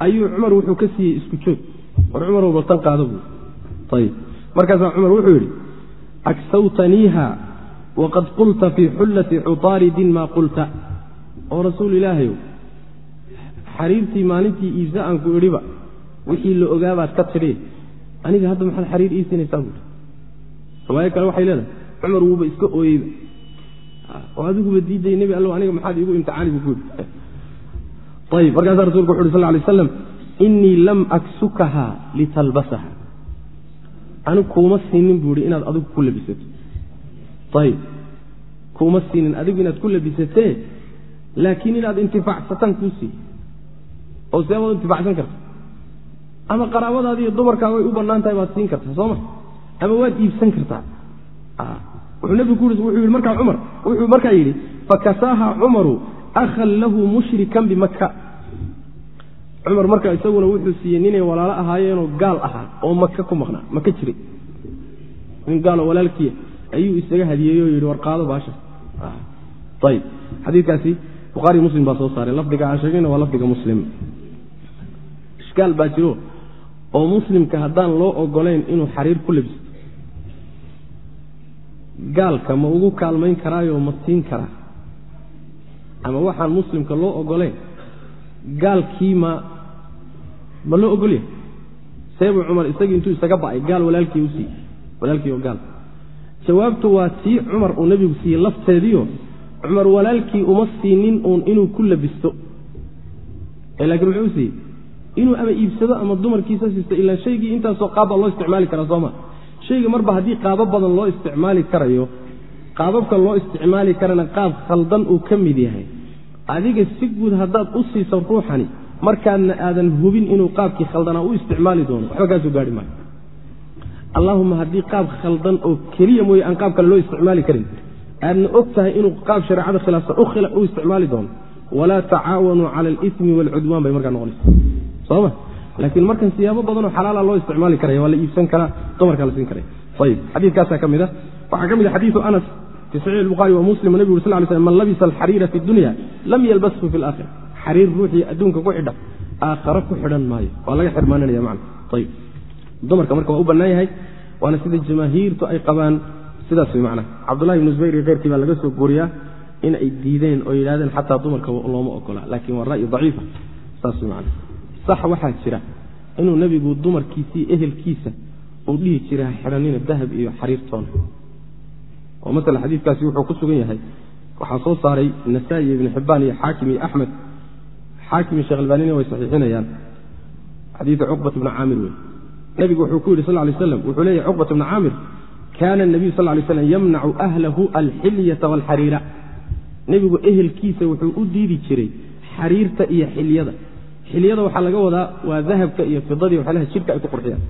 ayuu cumar wuxuu ka siiyey isku joog. War cumarow baltan qaado buu. Ayib markaasaa cumar wuxuu yidhi agsawtaniiha waqad qulta fii xullati cutaaridin maa qulta. Oo rasuul ilaahayow xariirtii maalintii iibsa aan ku idhiba wixii la ogaabaad ka tidhi aniga hadda maxaad xariir iibsanaysaa buui riwaayo kale waxay leedahay cumar wuuba iska ooyeyba oo adiguba diiday nebi allow aniga maxaad iigu imtixaani buu ku yidhi. Markaasaa rasulku wuxu uhi sal lay aslam innii lam aksukaha litalbasaha. Anigu kuuma siinin buu ihi inaad adigu ku labisato. Ayib kuuma siinin adigu inaad ku labisatee laakiin inaad intifaacsataan kuu siiye oo seebaad intifaacsan karta? Ama qaraabadaadi iyo dumarkaa way u bannaan tahay baad siin kartaa sooma ama waad iibsan kartaa wuxuu nebigu wuxuu yidhi markaa cumar wuxuu markaa yidhi fakasaaha cumaru akhan lahu mushrikan bimaka cumar markaa isaguna wuxuu siiyey ninay walaalo ahaayeenoo gaal ahaa oo maka ku maqnaa maka jiray. Nin gaaloo walaalkiia ayuu isaga hadiyeeyey oo yidhi warqaado baasha. Ayib xadiidkaasi bukhaari muslim baa soo saaray lafdiga aan sheegayna waa lafdiga muslim. Ishkaal baa jiro oo muslimka haddaan loo ogolayn inuu xariir ku labisto gaalka ma ugu kaalmayn karaayoo ma siin karaa. Ama waxaan muslimka loo ogolayn gaalkii ma ma loo ogolyahay seebuu cumar isagii intuu isaga ba'ay gaal walaalkii u walaalkii oo gaal. Jawaabtu waa tii cumar uu nebigu siiyey lafteediio cumar walaalkii uma siinin uun inuu ku labisto. Laakiin muxuu siiyey? Inuu ama iibsado ama dumarkiisa siisto ilaa shaygii intaasoo qaabbaa loo isticmaali karaa sooma shayga marba haddii qaabo badan loo isticmaali karayo qaababka loo isticmaali karana qaab khaldan uu ka mid yahay. Adiga si guud haddaad u siiso ruuxani markaadna aadan hubin inuu qaabkii khaldanaa u isticmaali doono. Waxba kaasoo gaari maayo. Allahuma haddii qaab khaldan oo keliya mooye aan qaab kale loo isticmaali karin aadna og tahay inuu qaab shareecada khilaafsan u isticmaali doono. Walaa tacaawanuu cala alismi waalcudwaan bay markaa noqonaysa soma laakiin markan siyaabo badanoo xalaala loo isticmaali karaya waa la iibsan karaa dumarkaa la siin karaya ayib. Xadiikaasaa ka mid a waxaa ka mid a xadiiu anas fi saxiix buhaari wa muslim nebigu ur sal lay slm man labisa alxariira fi dunya lam yalbashu fi laakhira xariir ruuxii adduunka ku xidha aakhare ku xidhan maayo. Waa laga xirmaananaya man ayib. Dumarka marka waa u bannaan yahay waana sida jamaahiirtu ay qabaan. Sidaas way macnaha cabdullahi ibnu zubayr iyo keyrkii baa laga soo guuriyaa in ay diideen oo yidhahdeen xataa dumarka looma ogola laakiin waa ra'yi daciifa saas way macnaha sax waxaa jira inuu nebigu dumarkiisii ehelkiisa uu dhihi jiray ha xidhanina dahab iyo xariirtoona oo masala xadiidkaasi wuxuu ku sugan yahay. Waxaa soo saaray nasaa-i ibnu xibbaan iyo xaakim iyo axmed. Xaakim iyo shekh way saxiixinayaan. Xadiida cuqbat ibni caamir wey nebigu wuxuu ku yidhi sal lay slam wuxuu leeyahy cuqbat ibni caamir kaana nabiyu sal lay slam yamnacu ahlahu alxilyata waalxariira. Nebigu ehelkiisa wuxuu u diidi jiray xariirta iyo xilyada xilyada waxaa laga wadaa waa dahabka iyo fidadii waxyaalaha jidhka ay ku qurxiyaan.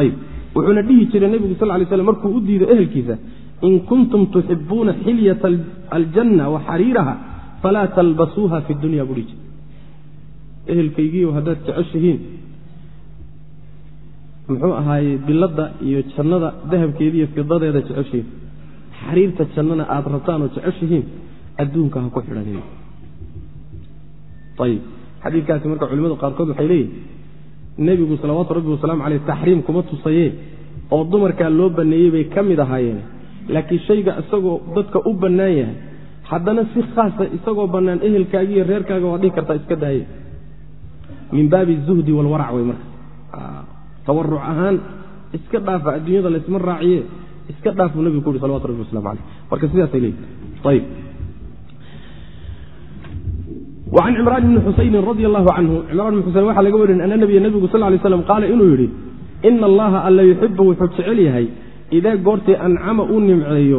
Ayib wuxuuna dhihi jiray nebigu sal lay slam markuu u diido ehelkiisa in kuntum tuxibuuna xilyata aljanna wa xariiraha falaa talbasuuha fi dunya jira ehelkaygiiyo haddaad jeceshihiin muxuu ahaaye biladda iyo jannada dahabkeeda iyo fidadeeda jeceshihiin xariirta jannana aada rabtaan oo jeceshihiin adduunka ha ku xidhanina xadiidkaasi marka culimadu qaarkood waxay leeyihiin nebigu salawaatu rabbi wasalaamu caleyh taxriim kuma tusaye oo dumarkaa loo banneeyey bay ka mid ahaayeen. Laakiin shayga isagoo dadka u bannaan yahay haddana si khaasa isagoo bannaan ehelkaaga iyo reerkaaga waa dhihi kartaa iska daaya min baabi zuhdi walwarac wey marka. Tawaruc ahaan iska dhaafa adduunyada laysma raaciye iska dhaafuu nebigu ku uhi salawatu rabbi waslamu caleyh marka sidaasay leeyihiin ayib an cimraan bni xusaynin radi allahu canhu cimraan bni xusayn waxaa laga warin ana nabiya nabigu sal lay slam qaala inuu yidhi ina allaha alla yuxibu wuxuu jecel yahay idaa goortay ancama uu nimceeyo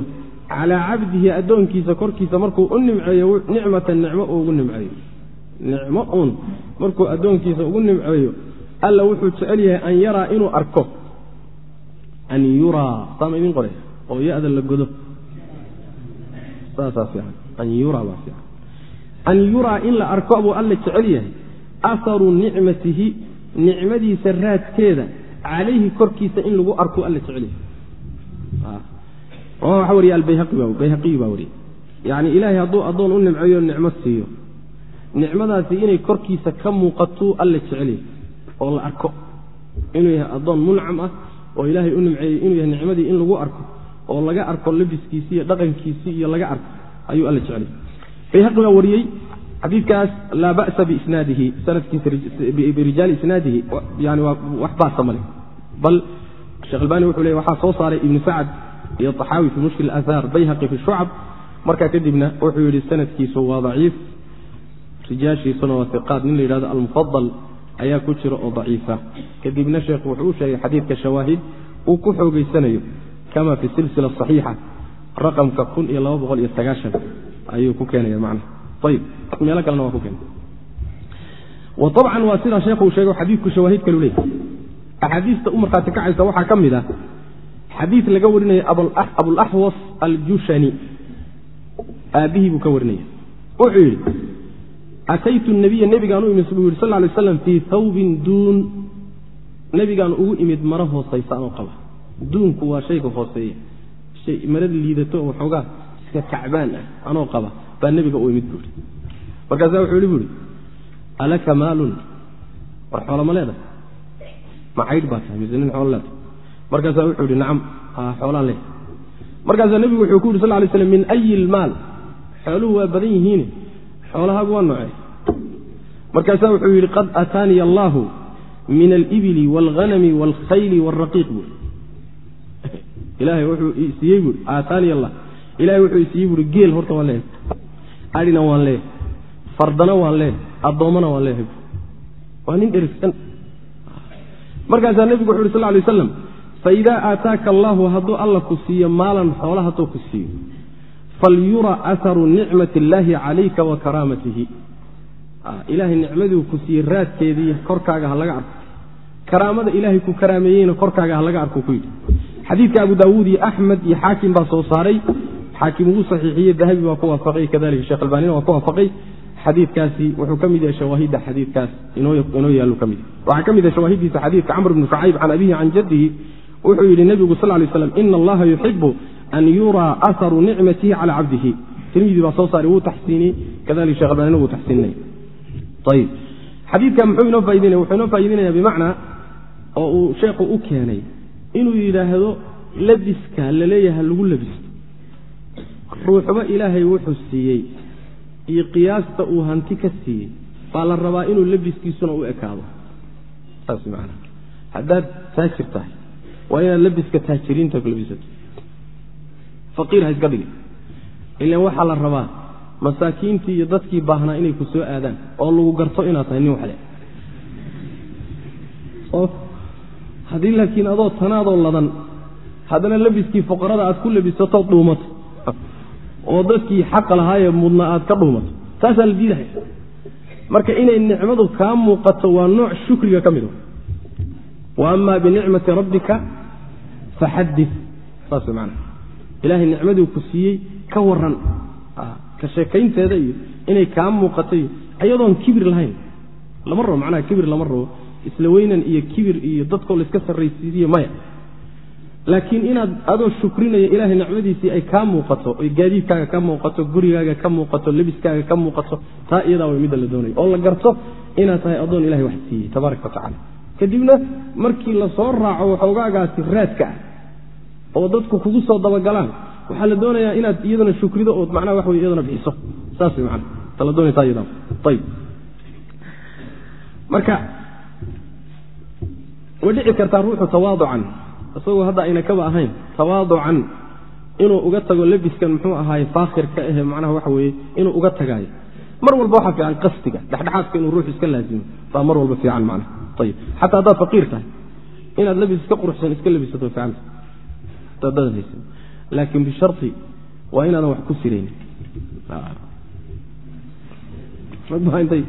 calaa cabdihi addoonkiisa korkiisa markuu u nimceeyo nicmatan nicmo uu ugu nimceeyo nicmo uun markuu addoonkiisa ugu nimceeyo alla wuxuu jecel yahay an yaraa inuu arko an yuraa saama idin qoray oo ya-da la godo saasaa fiican an yuraa baa fiican an yuraa in la arko buu alla jecel yahay. Aharu nicmatihi nicmadiisa raadkeeda calayhi korkiisa in lagu arko alla jecel yahay. Waxa wariye albayhaqiyu baa wariye yani ilaahay hadduu addoon u nimceeyo nicmo siiyo. Nicmadaasi inay korkiisa ka muuqatuu alla jecel yahay oo la arko. Inuu yahay addoon muncam ah oo ilaahay u nimceeyey inuu yahay nicmadii in lagu arko oo laga arko labiskiisii iyo dhaqankiisii iyo laga arko ayuu alla jecel yahay bayhaqi baa wariyey xadiidkaas laa ba'sa biisnaadihi sanadkiisa birijaali isnaadihi yani waa wax baasa male bal sheekh albani wuxuu leey waxaa soo saaray ibnu sacad iyo طaxaawi fi mushkil ahaar bayhaqi fi shucab. Markaa kadibna wuxuu yidhi sanadkiisu waa daciif. Rijaashiisuna waa iqaad nin la yidhahdo almufadal ayaa ku jira oo daciifa. Kadibna sheekhu wuxuu u sheegay xadiidka shawaahid uu ku xoogeysanayo kama fi silsila صaxiixa raqamka kun iyo laba boqol iyo sagaashan ayuu ku keenaya macnaha ayib meelo kalena waa ku keenay wa abcan waa sidaa sheekhu uu sheego xadiidku shawaahid kalu leeyahy axaadiista u markhaati kacaysa waxaa ka mid ah xadiid laga warinaya abulaxwas aljushani. Aabbihii buu ka warinaya. Wuxuu yidhi ataytu nabiya nebigaan u imid buu yidhi sal lay aslam fii thawbin duun. Nebigaan ugu imid maro hoosaysa anoo qaba. Duunku waa shayga hooseeya. Marada liidato oo waxoogaa iska kacbaan ah anoo qaba baa nebiga u imid buuhi markaasaa wuxuu ihi buuhi alaka maalun? War xoolo ma leedahay? Ma caydh baa tahay mise nin xoolo leedahay. Markaasaa wuxuu yihi nacam xoolaan leedahay markaasaa nebigu wuxuu ku yidhi sal lay slam min ayi ilmaal xooluhu waa badan yihiine xoolahaagu waa noocee markaasaa wuxuu yidhi qad aataaniya allaahu min alibili waalghanami waalkhayli waalraqiiq buui ilaahay wuxuu siiyey buui aataaniya allah ilahay wuxuu isiiyey buui geel horta waa leeyahay adhina waan leeyahay fardana waan leeyahay addoommana waan leeyahay waa nin dherigsan markaasaa nebigu wuxu uhi sal lay waslam faidaa aataaka allahu hadduu alla ku siiyo maalan xoola hadduu ku siiyo falyura aharu nicmat illaahi calayka wa karaamatihi. Ilaahay nicmaduu ku siiyey raadkeedii korkaaga ha laga arko. Karaamada ilaahay ku karaameeyeyna korkaaga ha laga arko ku yidhi. Xadiidka abu daawuud iyo axmed iyo xaakim baa soo saaray xaakim ugu saxiixiyey dahabi waa ku waafaqay kadalika sheekh albaanina waa ku waafaqay xadiidkaasi wuxuu ka mid yahay shawaahidda xadiidkaas. Inoo yaallu ka mid. Waxaa ka mid yahay shawaahidiisa xadiidka camr bnu shucayb can abihi can jaddihi. Wuxuu yidhi nebigu sal lay slam ina allaha yuxibu an yuraa aharu nicmatihi cala cabdihi tirmidi baa soo saaray wuu taxsiiniyey kadalika shekh albaanina wuu taxsiininaya ayib xadiidka muxuu inoo faidinaya wuxuu inoo faa'iidinaya bimacnaa oo uu sheekhu u keenay inuu yidhaahdo labiska laleeyaha lagu labisto ruuxba ilaahay wuxuu siiyey iyo qiyaasta uu hanti ka siiyey baa la rabaa inuu labiskiisuna u ekaado. Saas maanaa haddaad taajir tahay waa inaad labiska taajiriinta labisato. Faqiir ha iska dhigi. Ilan waxaa la rabaa masaakiintii iyo dadkii baahnaa inay ku soo aadaan oo lagu garto inaad tahay nin waxle. Haddii laakiin adoo tanaadoo ladan haddana labiskii fuqarada aad ku labisatood dhuumato oo dadkii xaqa lahaayee mudna aad ka dhuumato. Taasaa la diidahaya marka inay nicmadu kaa muuqato waa nooc shukriga ka mid wa amaa binicmati rabbika faxadid saas maanaa ilaahay nicmaduu ku siiyey ka waran ka sheekaynteeda iyo inay kaa muuqato iyadoon kibir lahayn. Lama rabo macnaha kibir lama rabo. Isla weynan iyo kibir iyo dadkoo layska sarraysiidiye maya laakiin inaad adoo shukrinaya ilaahay nicmadiisii ay kaa muuqato oy gaadiidkaaga ka muuqato gurigaaga ka muuqato lebiskaaga ka muuqato taa iyadaa way midda la doonaya. Oo la garto inaad tahay addoon ilahay wax siiyey tabaaraka watacala kadibna markii la soo raaco waxoogaagaasi raadka ah oo dadku kugu soo dabagalaan waxaa la doonayaa inaad iyadana shukrido ood macnaha wax wey iyadana bixiso. Saas way macana ta la doonaya taa iyadaa ayib marka way dhici kartaa ruuxu tawaaducan isagoo hadda ayna kaba ahayn tawaaducan inuu uga tago labiskan muxuu ahaaye faakhirka ahe macnaha waxa weeye inuu uga tagaayo mar walba waxaa fiican qasdiga dhexdhexaadka inuu ruux iska laazimo baa mar walba fiican macnaha. Ayib xataa haddaad faqiir tahay inaad labis iska quruxsan iska labisato fiicanta haddaad haysan laakiin bishari waa inaadan wax ku siraynin. Ragba intay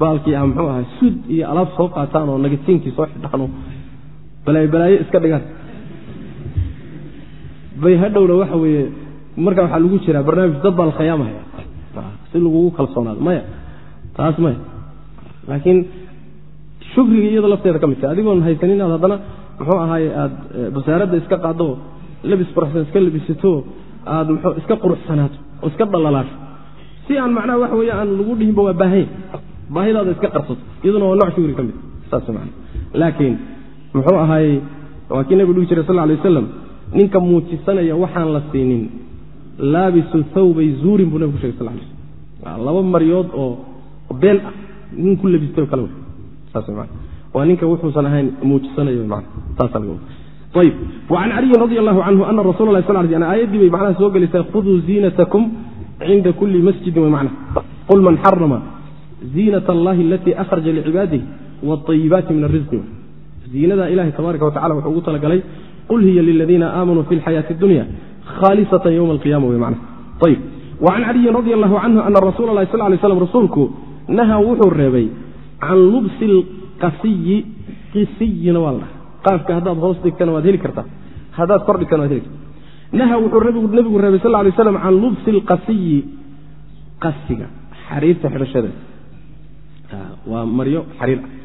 baalkii ah muxuu ahaa sud iyo alaab soo qaataan oo nagatiinkii soo xidhaan oo balaayo balaayo iska dhigaan bay hadhowna waxa weeye markaa waxaa lagu jiraa barnaamij dad baa la khayaamahaya si lagugu kalsoonaado. Maya taas maya. Laakiin shukriga iyado lafteeda ka mid tahay adigoon haysan inaad haddana muxuu ahaaye aad basaaradda iska qaaddo labis quruxsan iska labisato aad mxuu iska quruxsanaato oo iska dhalalaasho. Si aan macnaha waxa weeye aan lagu dhihinba waa baahayn baahidaada iska qarsato iyaduna waa nooc shukri ka mid. Saas man laakiin muxuu ahaayey waa kii nabigu dhihi jiray sal lay waslam ninka muujisanaya waxaan la siinin laabisu thawbay zuurin buu nabig ku shegay sal lay slm laba maryood oo been ah nin ku labistay oo kale w saas man waa ninka wuxuusan ahayn muujisanayo man saasa laga ayb وcan caliyin radi allahu canhu ana rasula lah sl l aayaddii bay macnaha soo gelaysaa khuduu ziinatakum cinda kuli masjidin way macna qul man xarama ziinat allahi alatii akhraja licibaadihi wاطayibaati min arisqi ziinada ilahi tabaaraka watacala wuxuu ugu talagalay qul hiya liladiina aamanuu fi lxayaati dunya khaalisatan ywma alqiyama wey man ayb wacan caliyin radi allahu canhu ana rasuula lahi sal lay slam rasuulku nahaa wuxuu reebay can lubsi lqasiyi qisiyina waa la dhaha qaafka haddaad hoos dhigtana waad heli kartaa haddaad kor dhigtana waad heli karta naha wuxuu nebigu reebay sal lay slam can lubsi lqasiyi qasiga xariirta xidhashadeeda waa maryo xariir ah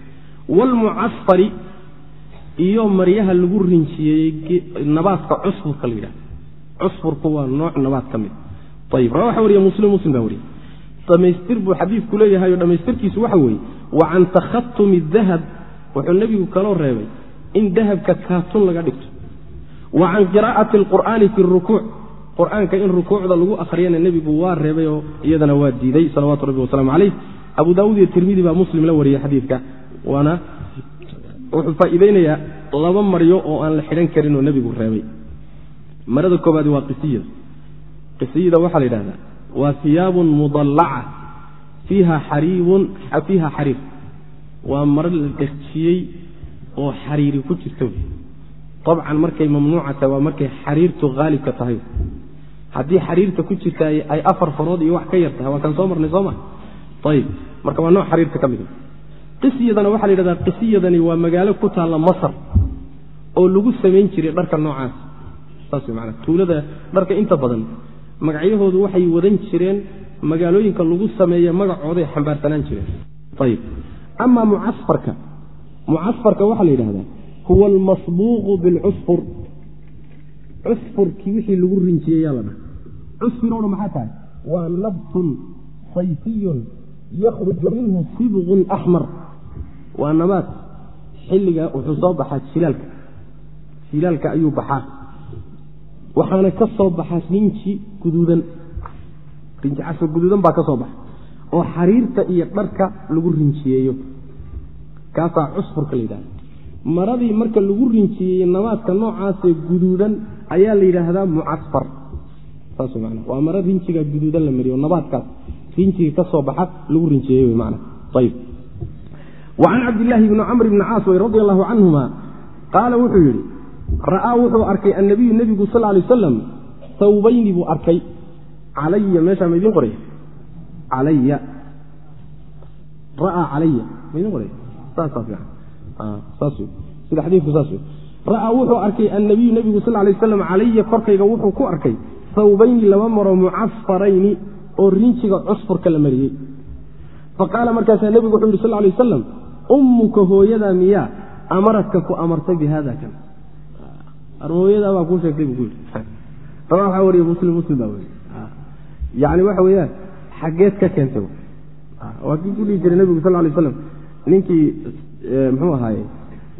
wlmucafari iyo maryaha lagu rinjiyeeyey nabaadka cusfurka la yidhahdo. Cusfurku waa nooc nabaad ka mid. Ayib raa waxa wariya muslim muslim baa wariyey dhammaystir buu xadiidku leeyahay oo dhammaystirkiisu waxa weeye wa can takhatumi dahab. Wuxuu nebigu kaloo reebay in dahabka kaatun laga dhigto. Wa can qiraa'ati alqur'aani fi rukuuc qur'aanka in rukuucda lagu akhriyana nebigu waa reebay oo iyadana waa diiday salawaatu rabbi wasalaamu calayh. Abu daawuud iyo tirmidi baa muslim la wariyey xadiidka waana wuxuu faa'iideynayaa laba maryo oo aan la xidhan karin oo nebigu reebay. Marada koobaadi waa qisiyada. Qisiyada waxaa la yidhahdaa waa hiyaabun mudallaca fiiha xariibun fiiha xariir waa maro la dhejiyey oo xariiri ku jirta abcan markay mamnuuca tahay waa markay xariirtu haalibka tahay. Haddii xariirta ku jirta ay afar farood iyo wax ka yar tahay waa kaan soo marnay sooma ayib marka waa nooc xariirta ka mida qisiyadana waxaa la yidhahdaa qisiyadani waa magaalo ku taalla masar oo lagu samayn jiray dharka noocaas. Saas maanaa tuulada dharka inta badan magacyahoodu waxay wadan jireen magaalooyinka lagu sameeye magacooday xambaarsanaan jireen. Ayib amaa mucasfarka. Mucasfarka waxaa la yidhahdaa huwa almasbuuqu bilcusfur. Cusfurkii wixii lagu rinjiyeyaa la dhaha. Cusfirowna maxaa tahay? Waa nabtun sayfiyun yakhruju minhu sibqun axmar waa nabaad. Xilliga wuxuu soo baxaa jilaalka jilaalka ayuu baxaa. Waxaana ka soo baxaa rinji guduudan. Rinji casar guduudan baa ka soo baxa oo xariirta iyo dharka lagu rinjiyeeyo. Kaasaa cusfurka la yidhahda maradii marka lagu rinjiyeeyey nabaadka noocaasee guduudan ayaa la yidhaahdaa mucasfar. Saas man waa mara rinjiga guduudan la mariyo nabaadkaas. Rinjiga ka soo baxa lagu rinjiyeey man ayb wacan cabdillaahi bni camr bni caas wey radi allahu canhuma qaala wuxuu yidhi ra'aa wuxuu arkay annabiyu nebigu sal lay wasalam sawbayni buu arkay. Calaya meeshaa ma idiin qoraya calaya ra'aa calaya ma idiin qoraya saasaa fiican saas wey sida xadiidku saas wey ra'aa wuxuu arkay annabiyu nebigu sal lay waslam calaya korkayga wuxuu ku arkay. Sawbayni laba maro mucasfarayni oo rinjiga cusfurka la mariyey. Faqaala markaasaa nebigu wuxuu yidhi sal lay wasalam ummuka hooyadaa miyaa amaradka ku amartay bi hada kan. Hooyadaa baa kuu sheegtay buu ku yidhi. Aba waxaa wariye muslim muslim baa weriye yani waxa weeyaan xaggeed ka keentay waa kii ku dhihi jiray nebigu sal lay waslam ninkii muxuu ahaaye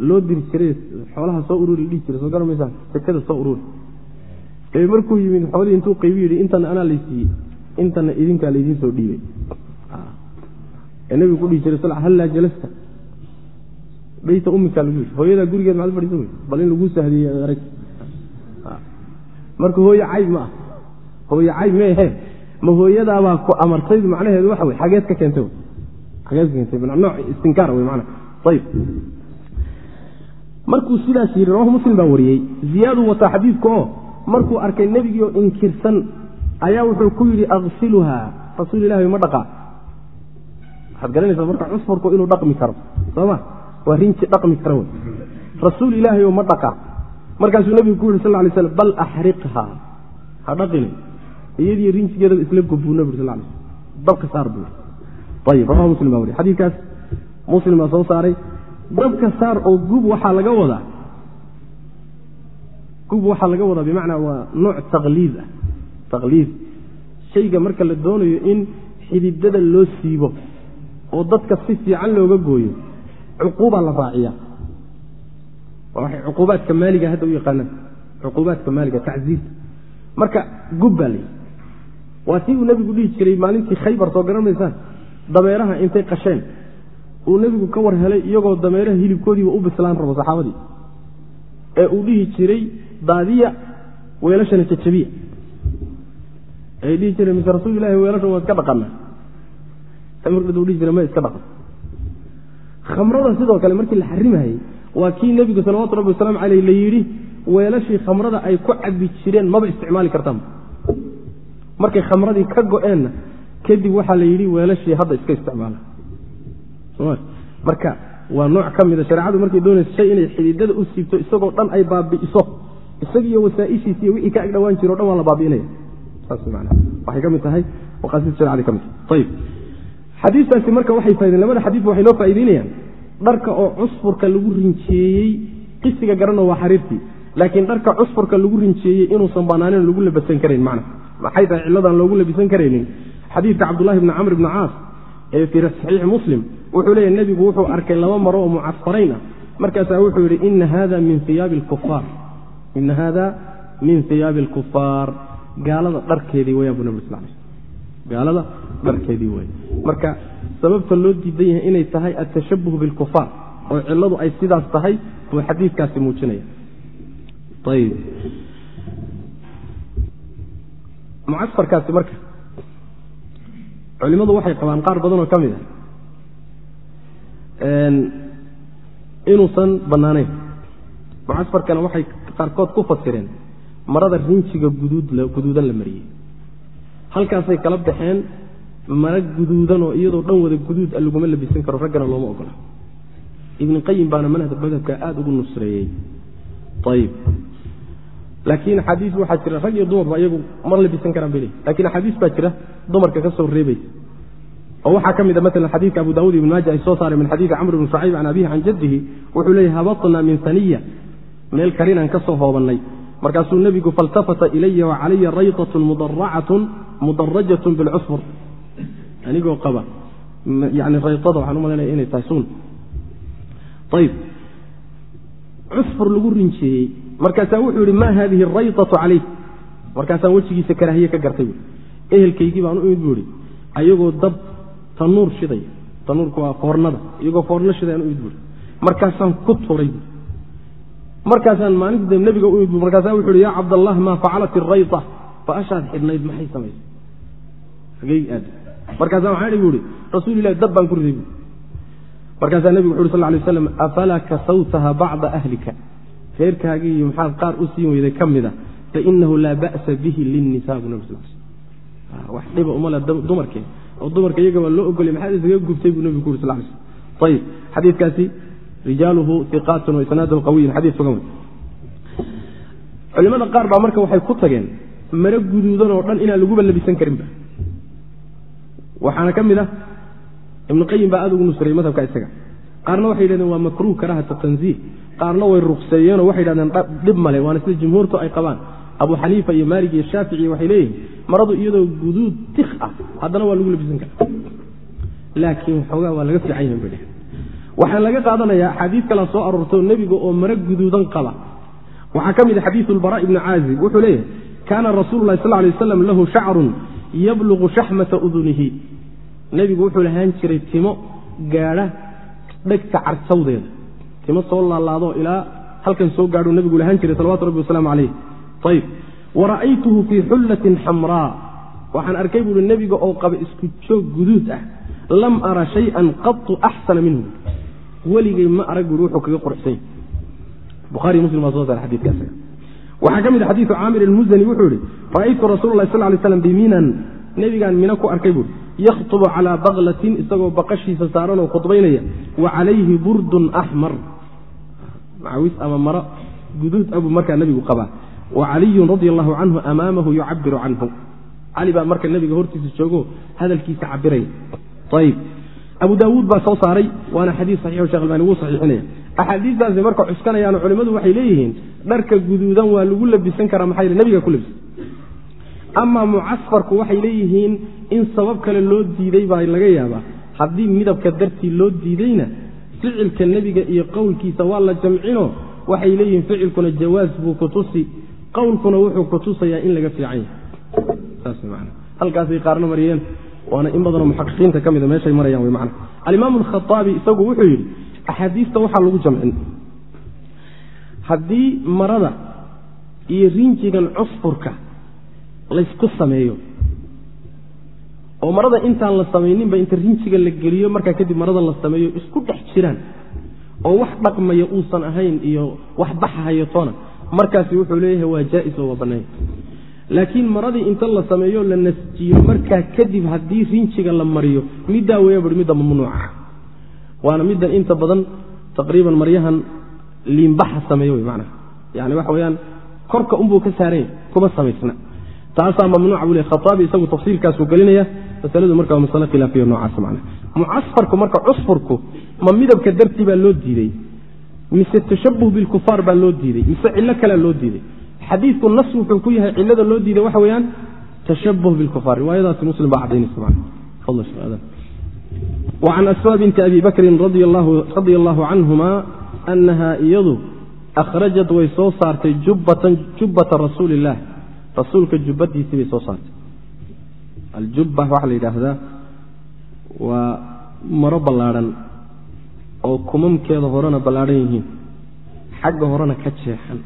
loo diri jiray xoolaha soo ururi dhihi jiray soo garamaysaan sekada soo ururi. Ee markuu yimid xoolihii intuu qaybi yidhi intana anaa laysiiyey intana idinkaa laydiin soo dhiibay. Ee nebigu ku dhihi jiray sal hallaa jalasta beyta ummikaa lagu hooyadaa gurigeed maad fadhiisa wey bal in laguu sahdiyey arag. Marka hooye cayb ma ah. Hooye cayb meehe ma hooyadaabaa ku amartay macnaheedu waxa wey xageed ka keentay xageed ka keentay nooc istinkaar wey maana ayib markuu sidaas yidhi rawahu muslim baa wariyey ziyaaduu wataa xadiidka oo markuu arkay nebigiioo inkirsan ayaa wuxuu ku yidhi aksiluhaa rasuul ilahi ma dhaqaa waxaad garanaysaa marka cusfurku inuu dhaqmi karo sooma waa rinji dhaqmi kara wey rasuul ilaahay oo ma dhaqa markaasuu nebigu ku yidhi sal lay slam bal axriqhaa ha dhaqine iyadii rinjigeedaba isla gobuu nebigu sal lay slam dabka saar buu ayib rawahu muslim baa wariy xadiidkaas muslim baa soo saaray. Dabka saar oo gub waxaa laga wadaa. Gub waxaa laga wadaa bimacnaa waa nooc taqliid ah. Taqliid. Shayga marka la doonayo in xididada loo siibo oo dadka si fiican looga gooyo cuquubaa la raaciya. Waa waxay cuquubaadka maaliga hadda u yaqaanaan. Cuquubaadka maaliga tacziirta marka gub baa layidhi waa tii uu nebigu dhihi jiray maalintii khaybar soo garan maysaan dameeraha intay qasheen. Uu nebigu ka war helay iyagoo dameeraha hilibkoodiiba u bislaan rabo saxaabadii. Ee uu dhihi jiray daadiya weelashana jajabiya. Ay dhihi jireen mise rasuul ilahi weelashan waa iska dhaqana markuu dhihi jira ma iska dhaqan khamrada sidoo kale markii la xarimahayey waa kii nebigu salawatu rabbi wasalaamu caleyh la yidhi weelashii khamrada ay ku cabi jireen maba isticmaali kartaan. Markay khamradii ka go-eenna kadib waxaa la yidhi weelashii hadda iska isticmaala. Marka waa nooc ka mida shareecadu markay doonaysa shay inay xididada u siibto isagoo dhan ay baabi'iso. Isagiiyo wasaaishiis iyo wixii ka ag dhawaan jiro dhan waa la baabi'inaya. Saas man waxay ka mid tahay maqaasid sharecada ka mid tahay. Ayib xadiistaasi marka waxay faideen labada xadiis waxay noo faa'iideynayaan. Dharka oo cusfurka lagu rinjeeyey qisiga garanna waa xariirtii. Laakiin dharka cusfurka lagu rinjeeyey inuusan banaanin lagu labasan karayn macna. Maxay tahay cilladan loogu labisan karaynin? Xadiidka cabdullahi bni camr bni caas ee fii saxiixi muslim wuxuu leeyahy nebigu wuxuu arkay laba maro oo mucasfarayn ah. Markaasaa wuxuu yidhi ina hada min iyaabi kufaar ina hada min hiyaabi alkufaar gaalada dharkeedii wayaan bu nabig sal gaalada dharkeedii way marka sababta loo diidan yahay inay tahay atashabuh bilkufaar oo cilladu ay sidaas tahay buu xadiidkaasi muujinaya. Ayb mucasfarkaasi marka culimmadu waxay qabaan qaar badan oo ka mid a inuusan bannaanayn. Mucasfarkana waxay qaarkood ku fasireen marada rinjiga guduudan la mariyey. Halkaasay kala baxeen mara guduudan oo iyadoo dhan wada guduud a laguma labisan karo raggana looma ogola. Ibn qayim baana madhabka aada ugu nusreeyey. Laakiin axaadiis waxaa jira rag iyo dumarba iyagu mar labisan karaan bay leeyi laakiin axaadiis baa jira dumarka ka reebaysa oo waxaa ka mid a maala xadiidka abu daawud ibn maaja ay soo saareen min xadiidi camr bn shucayb can abihi can jaddihi wuxuu leeyay habatna min haniya meel karinaan ka hoobannay. Markaasuu nebigu faltafata ilaya wacalaya raytatun mudaracatun mudarajatun bilcusfur anigoo qaba. Yani rayada waxaan u malaynaya inay tahay suun. Ayib cusfur lagu rinjeeyey. Markaasaa wuxuu yidhi ma hadihi araytatu calayk markaasaan wejigiisa karaahiye ka gartay. Ehelkaygii baan u imid buu ihi ayagoo dab tanuur shiday. Tanuurku waa foornada. Iyagoo foorno shiday aan u imid buui markaasaan ku turay bu markaasaan maalinta nebiga u imid bu markaasaa wuxu uhi yaa cabdallah maa facalat irayta faashaad xidhnayd maxay samaysay agey aad markaasaa waxaan idhi bu ihi rasuul ilahi dab baan ku riday. Bu markaasaa nebigu wuxu uhi sal lay aslam afalaa kasawtaha bacda ahlika? Reerkaagii iyo maxaad qaar u siin weyday ka mid a fainahu laa ba'sa bihi linnisa bu nab sal wax dhiba umale dumarkee. Oo dumarka iyaga baa loo ogolay maxaad isaga gubtay buu nebigu ku uri sal lay slm ayib xadiidkaasi rijaaluhu iqaatun waisnaadu qawiyin xadiid sugan culimada qaar baa marka waxay ku tageen maro guduudan oo dhan inaan laguba labisan karinba waxaana ka mid ah ibnu qayim baa aada ugu nusrayey madhabka isaga. Qaarna waxay yidhahdeen waa makruuh karahata tanziih. Qaarna way ruqseeyeenoo waxay yidhahdeen dhib male waana sida jumhuurtu ay qabaan. Abu xaniifa iyo maalig iyo shaafici waxay leeyihiin maradu iyadoo guduud tik ah haddana waa lagu labisan karaa. Laakiin waxoogaa waa laga fiican yahin bay waxaa laga qaadanayaa axaadiis kala soo aroortoo nebiga oo maro guduudan qaba. Waxaa ka mid a xadiisu lbara ibni caazib wuxuu leeyahay kaana rasuulu lahi sal lay waslam lahu shacrun yabluqu shaxmata udunihi. Nebigu wuxuu lahaan jiray timo gaadha dhegta carsawdeeda timo soo laalaado ilaa halkan soo gaadhuu nebigu lahaan jiray salawatu rabbi wasalaamu calayh. Ayib wara'aytuhu fii xullatin xamraa. Waxaan arkay buuhi nebiga oo qaba isku joog guduud ah. Lam ara shayan qatu axsana minhu. Weligay ma arag buui wuxuu kaga quruxsany buhari muslim baa soo saara xadiikaas waxaa ka mid a xadiidu caamir almuzani wuxuu yihi ra'aytu rasuula lahi sal lay slam biminan nebigaan mina ku arkay buui yakhtubu calaa baklatin isagoo baqashiisa saaranoo khudbaynaya wa calayhi burdun axmar macawis ama maro guduud abuu markaa nebigu qabaa. Wa caliyun radia allahu canhu amaamahu yucabiru canhu. Cali baa marka nebiga hortiisa joogo hadalkiisa cabiraya ayib abu daawuud baa soo saaray waana xadiis saxiixo shekh albani wuu saxiixinaya axaadiistaasi marka cuskanayaano culimmadu waxay leeyihiin dharka guduudan waa lagu labisan karaa maxaa yidhi nebiga ku labisan amaa mucasfarku waxay leeyihiin in sabab kale loo diiday baa laga yaabaa. Haddii midabka dartii loo diidayna ficilka nebiga iyo qowlkiisa waa la jamcino waxay leeyihiin ficilkuna jawaas buu ku tusi qowlkuna wuxuu ku tusayaa in laga fiican yahay. Saas man halkaasay qaarna mariyeen waana in badanoo muxaqiqiinta ka mida meeshay marayaan wy man alimaamu alkhaaabi isagu wuxuu yidhi axaadiista waxaa lagu jamcin. Haddii marada iyo rinjigan cusfurka laysku sameeyo oo marada intaan la samayninba inta rinjiga la geliyo markaa kadib marada la sameeyo isku dhex jiraan oo wax dhaqmaya uusan ahayn iyo wax baxahayo toona markaasi wuxuu leeyahay waa jaa'is oo waa bannaanya laakiin maradii inta la sameeyo la nasjiyo markaa kadib haddii rinjiga la mariyo middaa weya bui midda mamnuuca waana middan inta badan taqriiban maryahan liimbaxa sameeyo wey manaa yani waxa weyaan korka unbuu ka saaranya kuma samaysna. Taasaa mamnuuca buu le khaaabi isagu tafsiilkaasuu gelinaya masaladu marka waa masale khilaafiya noocaas man mucasfarku marka cusfurku ma midabka dartii baa loo diidey mise tashabuh bilkufaar baa loo diiday mise cillo kalea loo diiday xadiidku nas wuxuu ku yahay cilada loo diiday waxa weeyaan tashabuh bilkufaar riwaayadaasi muslim baa cadaynaysa wacan asmaa binti abi bakrin radia allahu canhuma annaha iyadu akhrajat way soo saartay jubbata rasuuli illaah rasuulka jubbadiisii bay soo saartay. Aljubba waxaa la yidhaahdaa waa maro ballaadhan oo kumamkeeda horena ballaadhan yihiin. Xagga horena ka jeexan.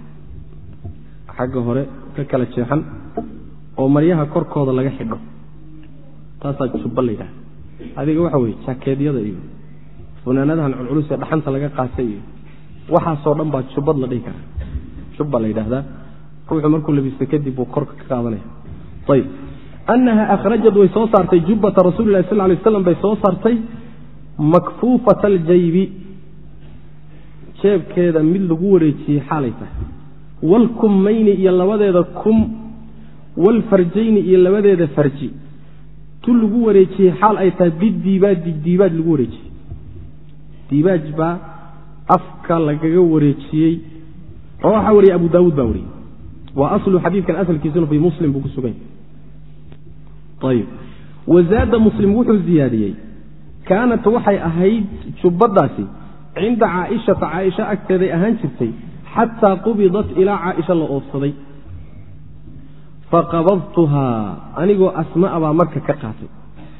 Xagga hore ka kala jeexan oo maryaha korkooda laga xidho. Taasaa jubba la yidhahda adiga waxa weye jaakeedyada iyo funaanadahan culculus ee dhaxanta laga qaatay iyo waxaasoo dhan baa jubbad la dhihi karaa. Jubba la yidhahdaa ruuxu markuu labista kadib buu korka ka qaadanaya ayb annaha akhrajad way soo saartay jubbata rasuli lahi sal lay slam bay soo saartay makfuufata aljaybi jeebkeeda mid lagu wareejiyey xaalay tahay. Waalkummayni iyo labadeeda kum waalfarjayni iyo labadeeda farji tu lagu wareejiyey xaal ay tahay bidiibaadi diibaaj lagu wareejiyey diibaaj baa afka lagaga wareejiyey. Oo waxaa wariyey abu daawuud baa wariyey. Waa aslu xadiidkan asalkiisuna fii muslim buu ku sugan yahay ayib wazaada muslim wuxuu ziyaadiyey. Kaanat waxay ahayd jubbadaasi cinda caaishata caaisha agteeday ahaan jirtay xataa qubidat ilaa caaisha la oofsaday faqabadtuhaa anigoo asmaa baa marka ka qaatay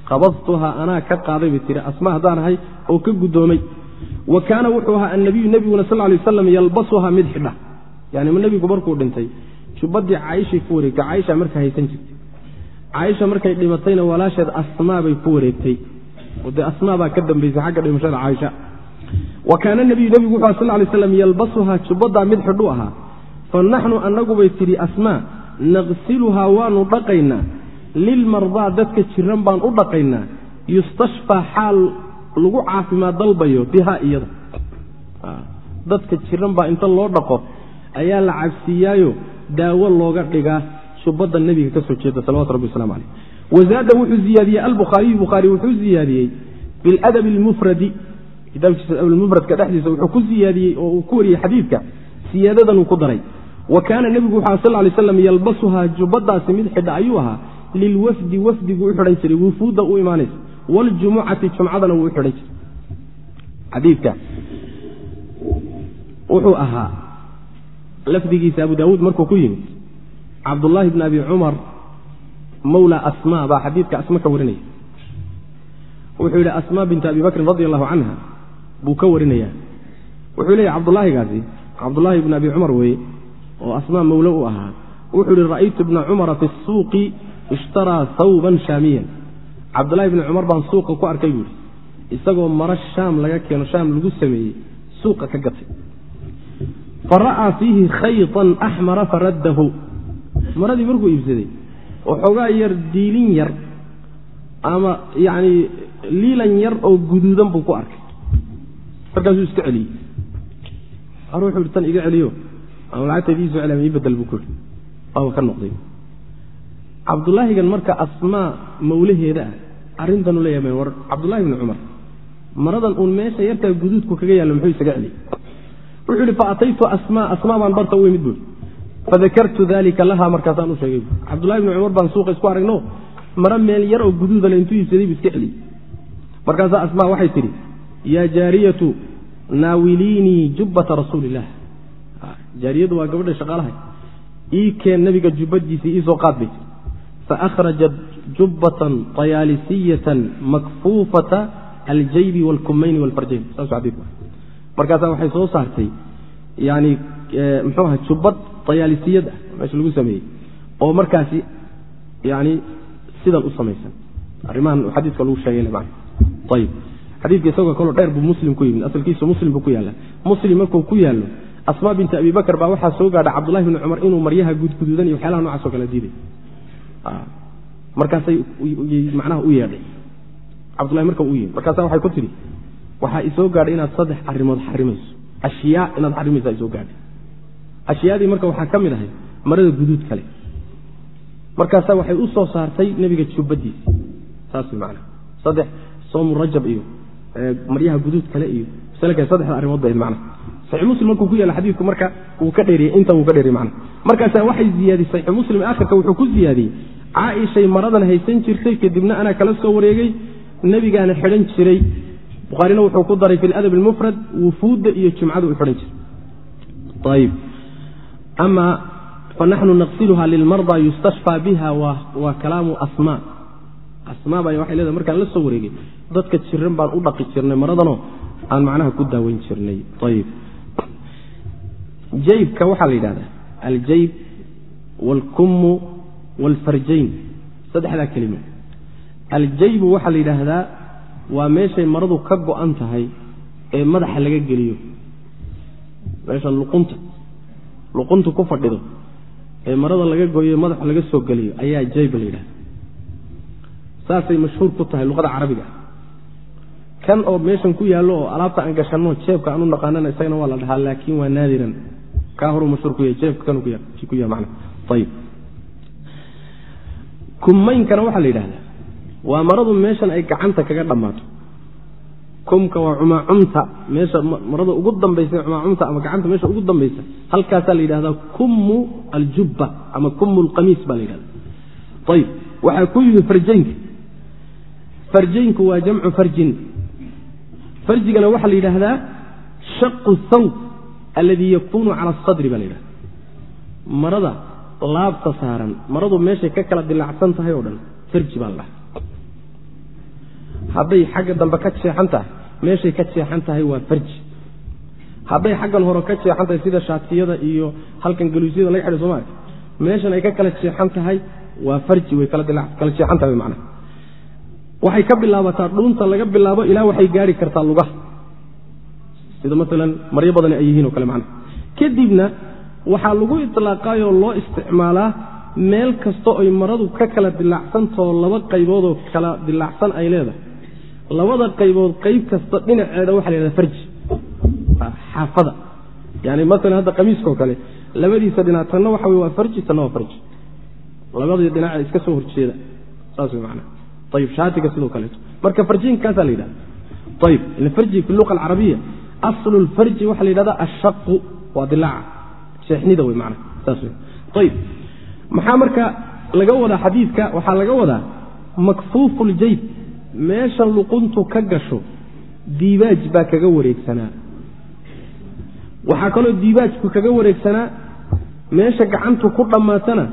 qabadtuhaa anaa ka qaaday bay tihi asma haddaan ahay oo ka guddoomay wa kaana wuxuu ahaa annabiyu nebiguna sal lay waslam yalbasuhaa mid xidha yani nebigu markuu dhintay jubbadii caaishay ku wareegtay caaisha markaa haysan jirtay caaisha markay dhimatayna walaasheed asmaa bay ku wareegtay dee asmaa baa ka dambaysay xagga dhimashada caaisha wa kaana nebiyu nebigu wuxu sal lay slam yalbasuhaa jubbadaa mid xidhu ahaa fa naxnu annagubay tidhi asmaa naqsiluhaa waanu dhaqaynaa. Lilmardaa dadka jiran baan u dhaqaynaa. Yustashfaa xaal lagu caafimaad dalbayo bihaa iyada. Dadka jiran baa inta loo dhaqo ayaa la cabsiiyaayo daawo looga dhigaa shubadda nebiga ka soo jeeda salawatu rabbi waslamu caleyh wazaada wuxuu ziyaadiyey albukhaariyu bukhaari wuxuu ziyaadiyey biladabi almufradi. Kitaabkiisa adabmufradka dhexdiisa wuxuu ku ziyaadiyey oo uu ku wariyey xadiidka. Siyaadadan uu ku daray wa kaana nebigu wuxu sal lay slam yalbasuhaa jubbadaasi mid xidha ayuu ahaa lilwafdi wafdigu u xidhan jiray wufuudda u imaanaysa waljumucati jumcadana wuu u xidhan jiray. Xadiidka wuxuu ahaa lafdigiisa abu daawuud markuu ku yimid cabdullaahi bn abi cumar mawla asma baa xadiidka asma ka warinaya. Wuxuu yidhi asma binti abi bakrin radi allahu canha buu ka warinaya wuxuu leeyahy cabdulaahigaasi cabdullaahi bn abi cumar weeye oo asmaa mawlo u ahaa wuxuu ihi ra'aytu bna cumara fi suuqi ishtaraa hawban shaamiyan. Cabdullahi bni cumar baan suuqa ku arkay buuhi isagoo maro shaam laga keeno shaam lagu sameeyey suuqa ka gatay. Fa ra'aa fiihi khayطan axmara faraddahu maradii markuu iibsaday waxoogaa yar diilin yar ama yacni liilan yar oo guduudan buu ku arkay. Markaasuu iska celiyey. Ar wuxuu ihi tan iga celiyo cabdulaahigan marka asmaa mawlaheeda ah arrintanu leeyahay war. Cabdullahi bni cumar maradan uun meesha yartaa guduudku kaga yaallo muxuu isaga celiyey wuxuu ihi faataytu asmaa asmaa baan barta u imid buui fadakartu dalika lahaa markaasaan u sheegay cabdullahi bni cumar baan suuqa isku aragno maro meel yar oo guduudale intuu iibsaday bu iska celiyey markaasaa asmaa waxay tidhi yaa jaariyatu naawiliinii jubbata rasuuli illah jaariyadu waa gabadha shaqaalahay. Ii keen nabiga jubbadiisii iisoo qaad bay. Tir faakhrajat jubbatan tayaalisiyan makfuufata aljaybi wاlkumayni wاlfarjayn markaasaa waxay soo saartay yani mxuu aha jubbad tayaalisiyad ah meesha lagu sameeyey oo markaasi yani sidan u samaysan. Arrimahan xadiiska lagu sheegayna man ayb xadiidka isagoo kaloo dheer buu muslim ku yimid asalkiisu muslim buu ku yaalla muslim markuu ku yaallo asmaa binti abi bakr baa waxaa soo gaadha cabdullahi bni cumar inuu maryaha guudguduudan iyo waxyaalaha nocaas o kale diiday. Markaasay macnaha u yeedhay. Cabdullahi marka u yimid markaasa waxay ku tidhi waxaa isoo gaadhay inaad saddex arrimood xarimayso. Ashyaa inaad xarimaysaa isoo gaadhay. Ashyaadii marka waxaa ka mid ahay marada guduud kale. Markaasaa waxay u soo saartay nebiga jubbadiisi saas macnaha. Saddex soomu rajab iyo maryaha guduud kale iyo saddexda arrimood bayd macnaha saxii muslim markuu ku yaalla xadiidku marka wuu ka dheeriyey inta wuu ka dheeriyey macnaha markaasaa waxay ziyaadiyey saxiixu muslim aakhirka wuxuu ku ziyaadiyey. Caaishay maradan haysan jirtay kadibna anaa kala soo wareegay nebigaana xidhan jiray. Bukhaarina wuxuu ku daray fi ladab almufrad wufuudda iyo jumcada u xidhan jiray. Ayib ama fanaxnu naqsiluha lilmarda yustashfaa biha waa kalaamu asma. Asmaa baa waxay leedahay markaan la soo wareegay. Dadka jiran baan u dhaqi jirnay maradanoo aan macnaha ku daaweyn jirnay. Ayib jaybka waxaa la yidhahdaa aljayb waalkummu waalfarjayn saddexdaa kelimo aljaybu waxaa la yidhaahdaa waa meeshay maradu ka go-an tahay ee madaxa laga geliyo. Meesha luqunta luqunta ku fadhido ee marada laga goyo madaxa laga soo geliyo ayaa jayba la yidhahda saasay mashhuur ku tahay luqada carabiga. Kan oo meeshan ku yaallo oo alaabta aan gashanno jeebka aan u naqaanana isagana waa la dhahaa laakiin waa naadiran kaa horuu mashhuur ku yahay jeebka kanuu ku yahay macna ayib kummaynkana waxaa la yidhahdaa waa maradu meeshan ay gacanta kaga dhammaato kumka waa cumaacumta meesha marada ugu dambaysa cumaacumta ama gacanta meesha ugu dambaysa halkaasaa la yidhahdaa kummu aljubba ama kummu alqamiis baa la yidhahda ayib waxaa ku yimi farjaynka farjaynku waa jamcu farjin farjigana waxaa la yidhaahdaa shaqu thawb alladii yakunu cala asadri baa la yidhahda marada laabta saaran maradu meeshay ka kala dilacsan tahay oo dhan farji baa la dhaha hadday xagga dambe ka jeexan tahay meeshay ka jeexan tahay waa farji. Hadday xaggan hore ka jeexan tahay sida shaatiyada iyo halkan galuusyada laga xidhay somalia meeshan ay ka kala jeexan tahay waa farji way kala jeexan tahay macnaha. Waxay ka bilaabataa dhuunta laga bilaabo ilaa waxay gaari kartaa lugaha sida maalan maryo badani ay yihiin o kale macnaha kadibna waxaa lagu itlaaqaayoo loo isticmaalaa meel kasta oy maradu ka kala dilaacsantaoo laba qayboodoo kala dilaacsan ay leedahay. Labada qaybood qayb kasta dhinaceeda waxa la yhahda farji. Xaafada. Yani maalan hadda qamiiskao kale labadiisa dhinac tanna waxa wey waa farji tanna waa farji. Labadii dhinace iska soo horjeeda. Saas wey maanaa ayib shaatiga sidoo kaleeto. Marka farjiinkaasaa la yidhahda ayib farji fi luqa alcarabiya aslu lfarji waxaa la yidhahda ashaqu waa dilaaca seexnida wey maanaa saas wey ayib maxaa marka laga wadaa xadiidka waxaa laga wadaa makfuufu ljayb meesha luquntu ka gasho diibaaj baa kaga wareegsanaa waxaa kaloo diibaajku kaga wareegsanaa meesha gacantu ku dhammaatana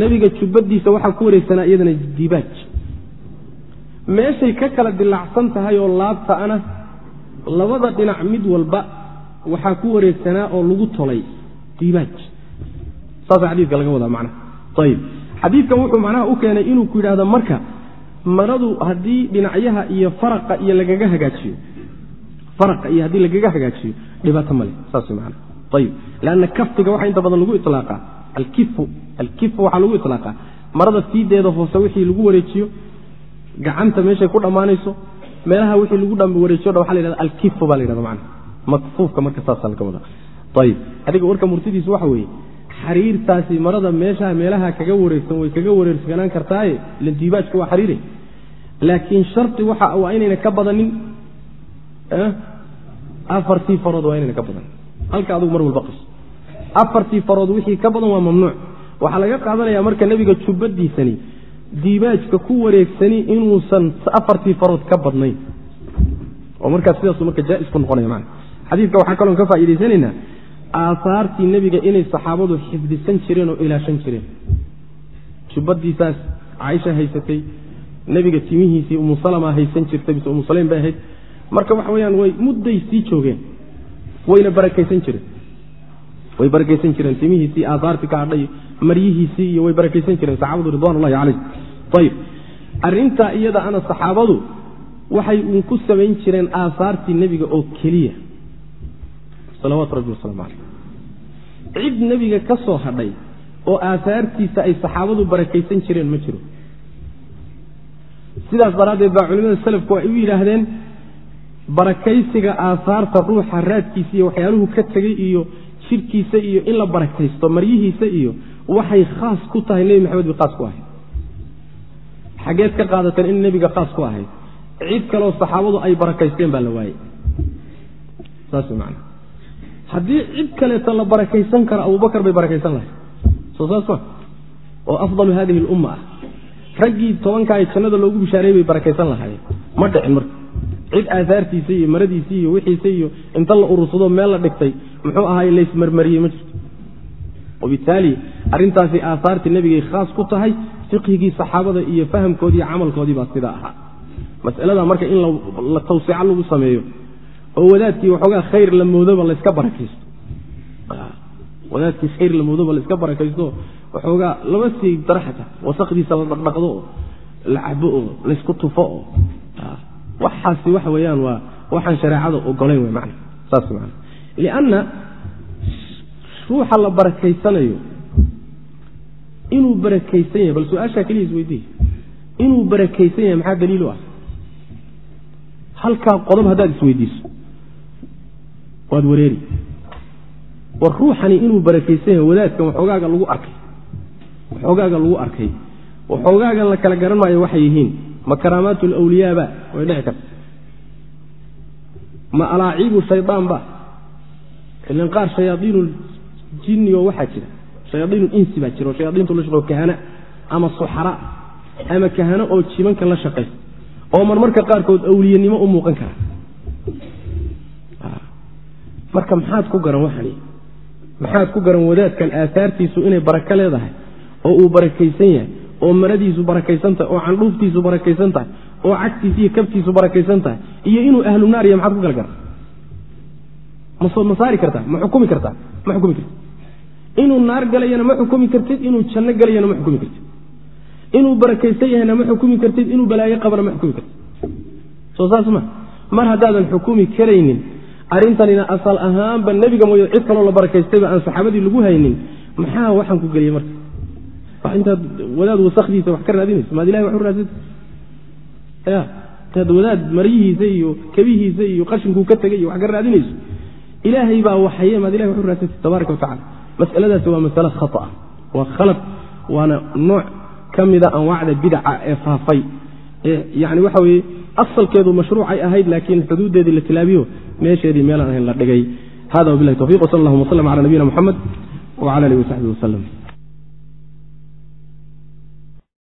nebiga jubbadiisa waxaa ku wareegsanaa iyadana diibaaj meeshay ka kala dilaacsan tahay oo laabta ana labada dhinac mid walba waxaa ku wareegsanaa oo lagu tolay diibaaj. Saasa xadiidka laga wadaa macnaha ayib xadiidkan wuxuu macnaha u keenay inuu ku yidhahdo marka maradu haddii dhinacyaha iyo faraqa iyo lagaga hagaajiyo faraqa iyo haddii lagaga hagaajiyo dhibaato male saas man ayib leanna kaftiga waxaa inta badan lagu ilaaqaa alkifu alkifu waxaa lagu ilaaqaa marada fiideeda hoose wixii lagu wareejiyo gacanta meeshay ku dhammaanayso meelaha wixii lagu wareejiyo dha waxa la yhahda alkifu baa la yhahda macana makfuufka marka saasaa laga wadaa ayib adiga warka murtidiisu waxa weeye xariirtaasi marada meeshaha meelaha kaga wareegsan way kaga wareersanaan kartaaye ila diibaajka waa xariire. Laakiin shardi waxa waa inayna ka badanin afartii farood waa inayna ka badanin halka adugu mar walba qis afartii farood wixii ka badan waa mamnuuc. Waxaa laga qaadanaya marka nebiga jubbadiisani diibaajka ku wareegsani inuusan afartii farood ka badnayn. Oo markaas sidaasu marka jaais ku noqonaya mana xadiidka waxaa kaloon ka faa'idaysanaynaa aahaartii nebiga inay saxaabadu xifdisan jireen oo ilaashan jireen. Jubbadiisaas caaisha haysatay nebiga timihiisii umu salama haysan jirtay mise umu saleym bay ahayd. Marka waxa weyaan way mudday sii joogeen wayna barakaysan jireen way barakaysan jireen timihiisii aahaartii ka hadhay maryihiisii iyo way barakaysan jireen saxaabadu ridwanullahi calayh ayib arrintaa iyada ana saxaabadu waxay uun ku samayn jireen aahaartii nebiga oo keliya. Salawaatu rabbi wasalaamu caleyh cid nebiga ka soo hadhay oo aahaartiisa ay saxaabadu barakaysan jireen ma jiro. Sidaas daraaddeed baa culimada selafku ay u yidhaahdeen barakaysiga aahaarta ruuxa raadkiisa iyo waxyaaluhu ka tegey iyo jidhkiisa iyo in la barakaysto maryihiisa iyo waxay khaas ku tahay nebi maxamed bay khaas ku ahayd xageed ka qaadateen in nebiga khaas ku ahayd cid kaleo saxaabadu ay barakaysteen baa la waayey. Saas man haddii cid kaleeto la barakaysan karo abubakar bay barakaysan lahay soo saas ma oo afdalu hadihi lumma ah raggii tobanka ay jannada loogu bishaareeyey bay barakaysan lahaayeen ma dhicin marka. Cid aahaartiisa iyo maradiisii iyo wixiisa iyo inta la urursado meel la dhigtay muxuu ahaay laysmarmariyey ma jirto. Wabitaali arrintaasi aahaartii nebigay khaas ku tahay fiqhigii saxaabada iyo fahamkoodii camalkoodii baa sidaa ahaa. Masalada marka in la tawsiico lagu sameeyo oo wadaadkii waxoogaa khayr la moodoba layska barakaysto. Wadaadkii khayr la moodoba layska barakaysto waxoogaa lama sii dara xataa wasakdiisa la dhaqdhaqdo oo la cabo oo laysku tufo. Oo waxaasi waxa weeyaan waa waxaan shareecada ogolayn wey man saas man lianna ruuxa la barakaysanayo inuu barakaysan yahay bal su'aashaa keliya isweydiiya inuu barakaysan yahay maxaa daliil u ah halkaa qodob haddaad isweydiiso waad wareeri war ruuxani inuu barakaysan yahay wadaadkan waxoogaaga lagu arkay waxoogaaga lagu arkay waxoogaagan la kala garan maayo waxay yihiin ma karaamaat lwliyaaba way dhici karta ma alaaciibu shaydaanba ilan qaar shayaaiin jinni oo waxaa jira. Shayaaiin baa jira oo shayaaiintu la shaqo kahana ama suxara ama kahano oo jibanka la shaqaysa oo marmarka qaarkood awliyanimo u muuqan kara. Marka maxaad ku garan waxani? Maxaad ku garan wadaadkan aahaartiisu inay barako leedahay oo uu barakaysan yahay oo maradiisu barakaysan tahay oo candhuuftiisu barakaysan tahay oo cagtiisa iyo kabtiisu barakaysan tahay iyo inuu ahlu naar ya maxaad ku kala garan ma saari kartaa? Ma xukumi kartaa? Ma xukumi kartid. Inuu naar galayana ma xukumi kartid inuu janno galayana ma xukumi kartid. Inuu barakaysan yahayna ma xukumi kartid inuu balaayo qabana ma xukumi kartid. Soo saas ma. Mar haddaadan xukumi karaynin arrintanina asal ahaanba nebiga mooye cid kaloo la barakaystayba aan saxaabadii lagu haynin maxaa waxaan ku geliyey marka? Wax intaad wadaad wasakdiisa wax ka raadinayso maad ilahay wax u raadsanta ya intaad wadaad maryihiisa iyo kebihiisa iyo qashinkuu ka tegay iyo wax ka raadinayso ilaahay baa waxaye maad ilahay wax u raadsanta tabaaraka watacala masaladaasi waa masale khata waa khalad waana nooc ka mida anwaacda bidaca ee faafay. Yani waxa weye asalkeedu mashruucay ahayd laakiin xuduuddeedii la tilaabiyo meesheedii meelaan ahayn la dhigay. Hada wabilahi towfiq wsal allahuma wslm cala nabiyina muxamed wcala alihi wasaxbihi waslem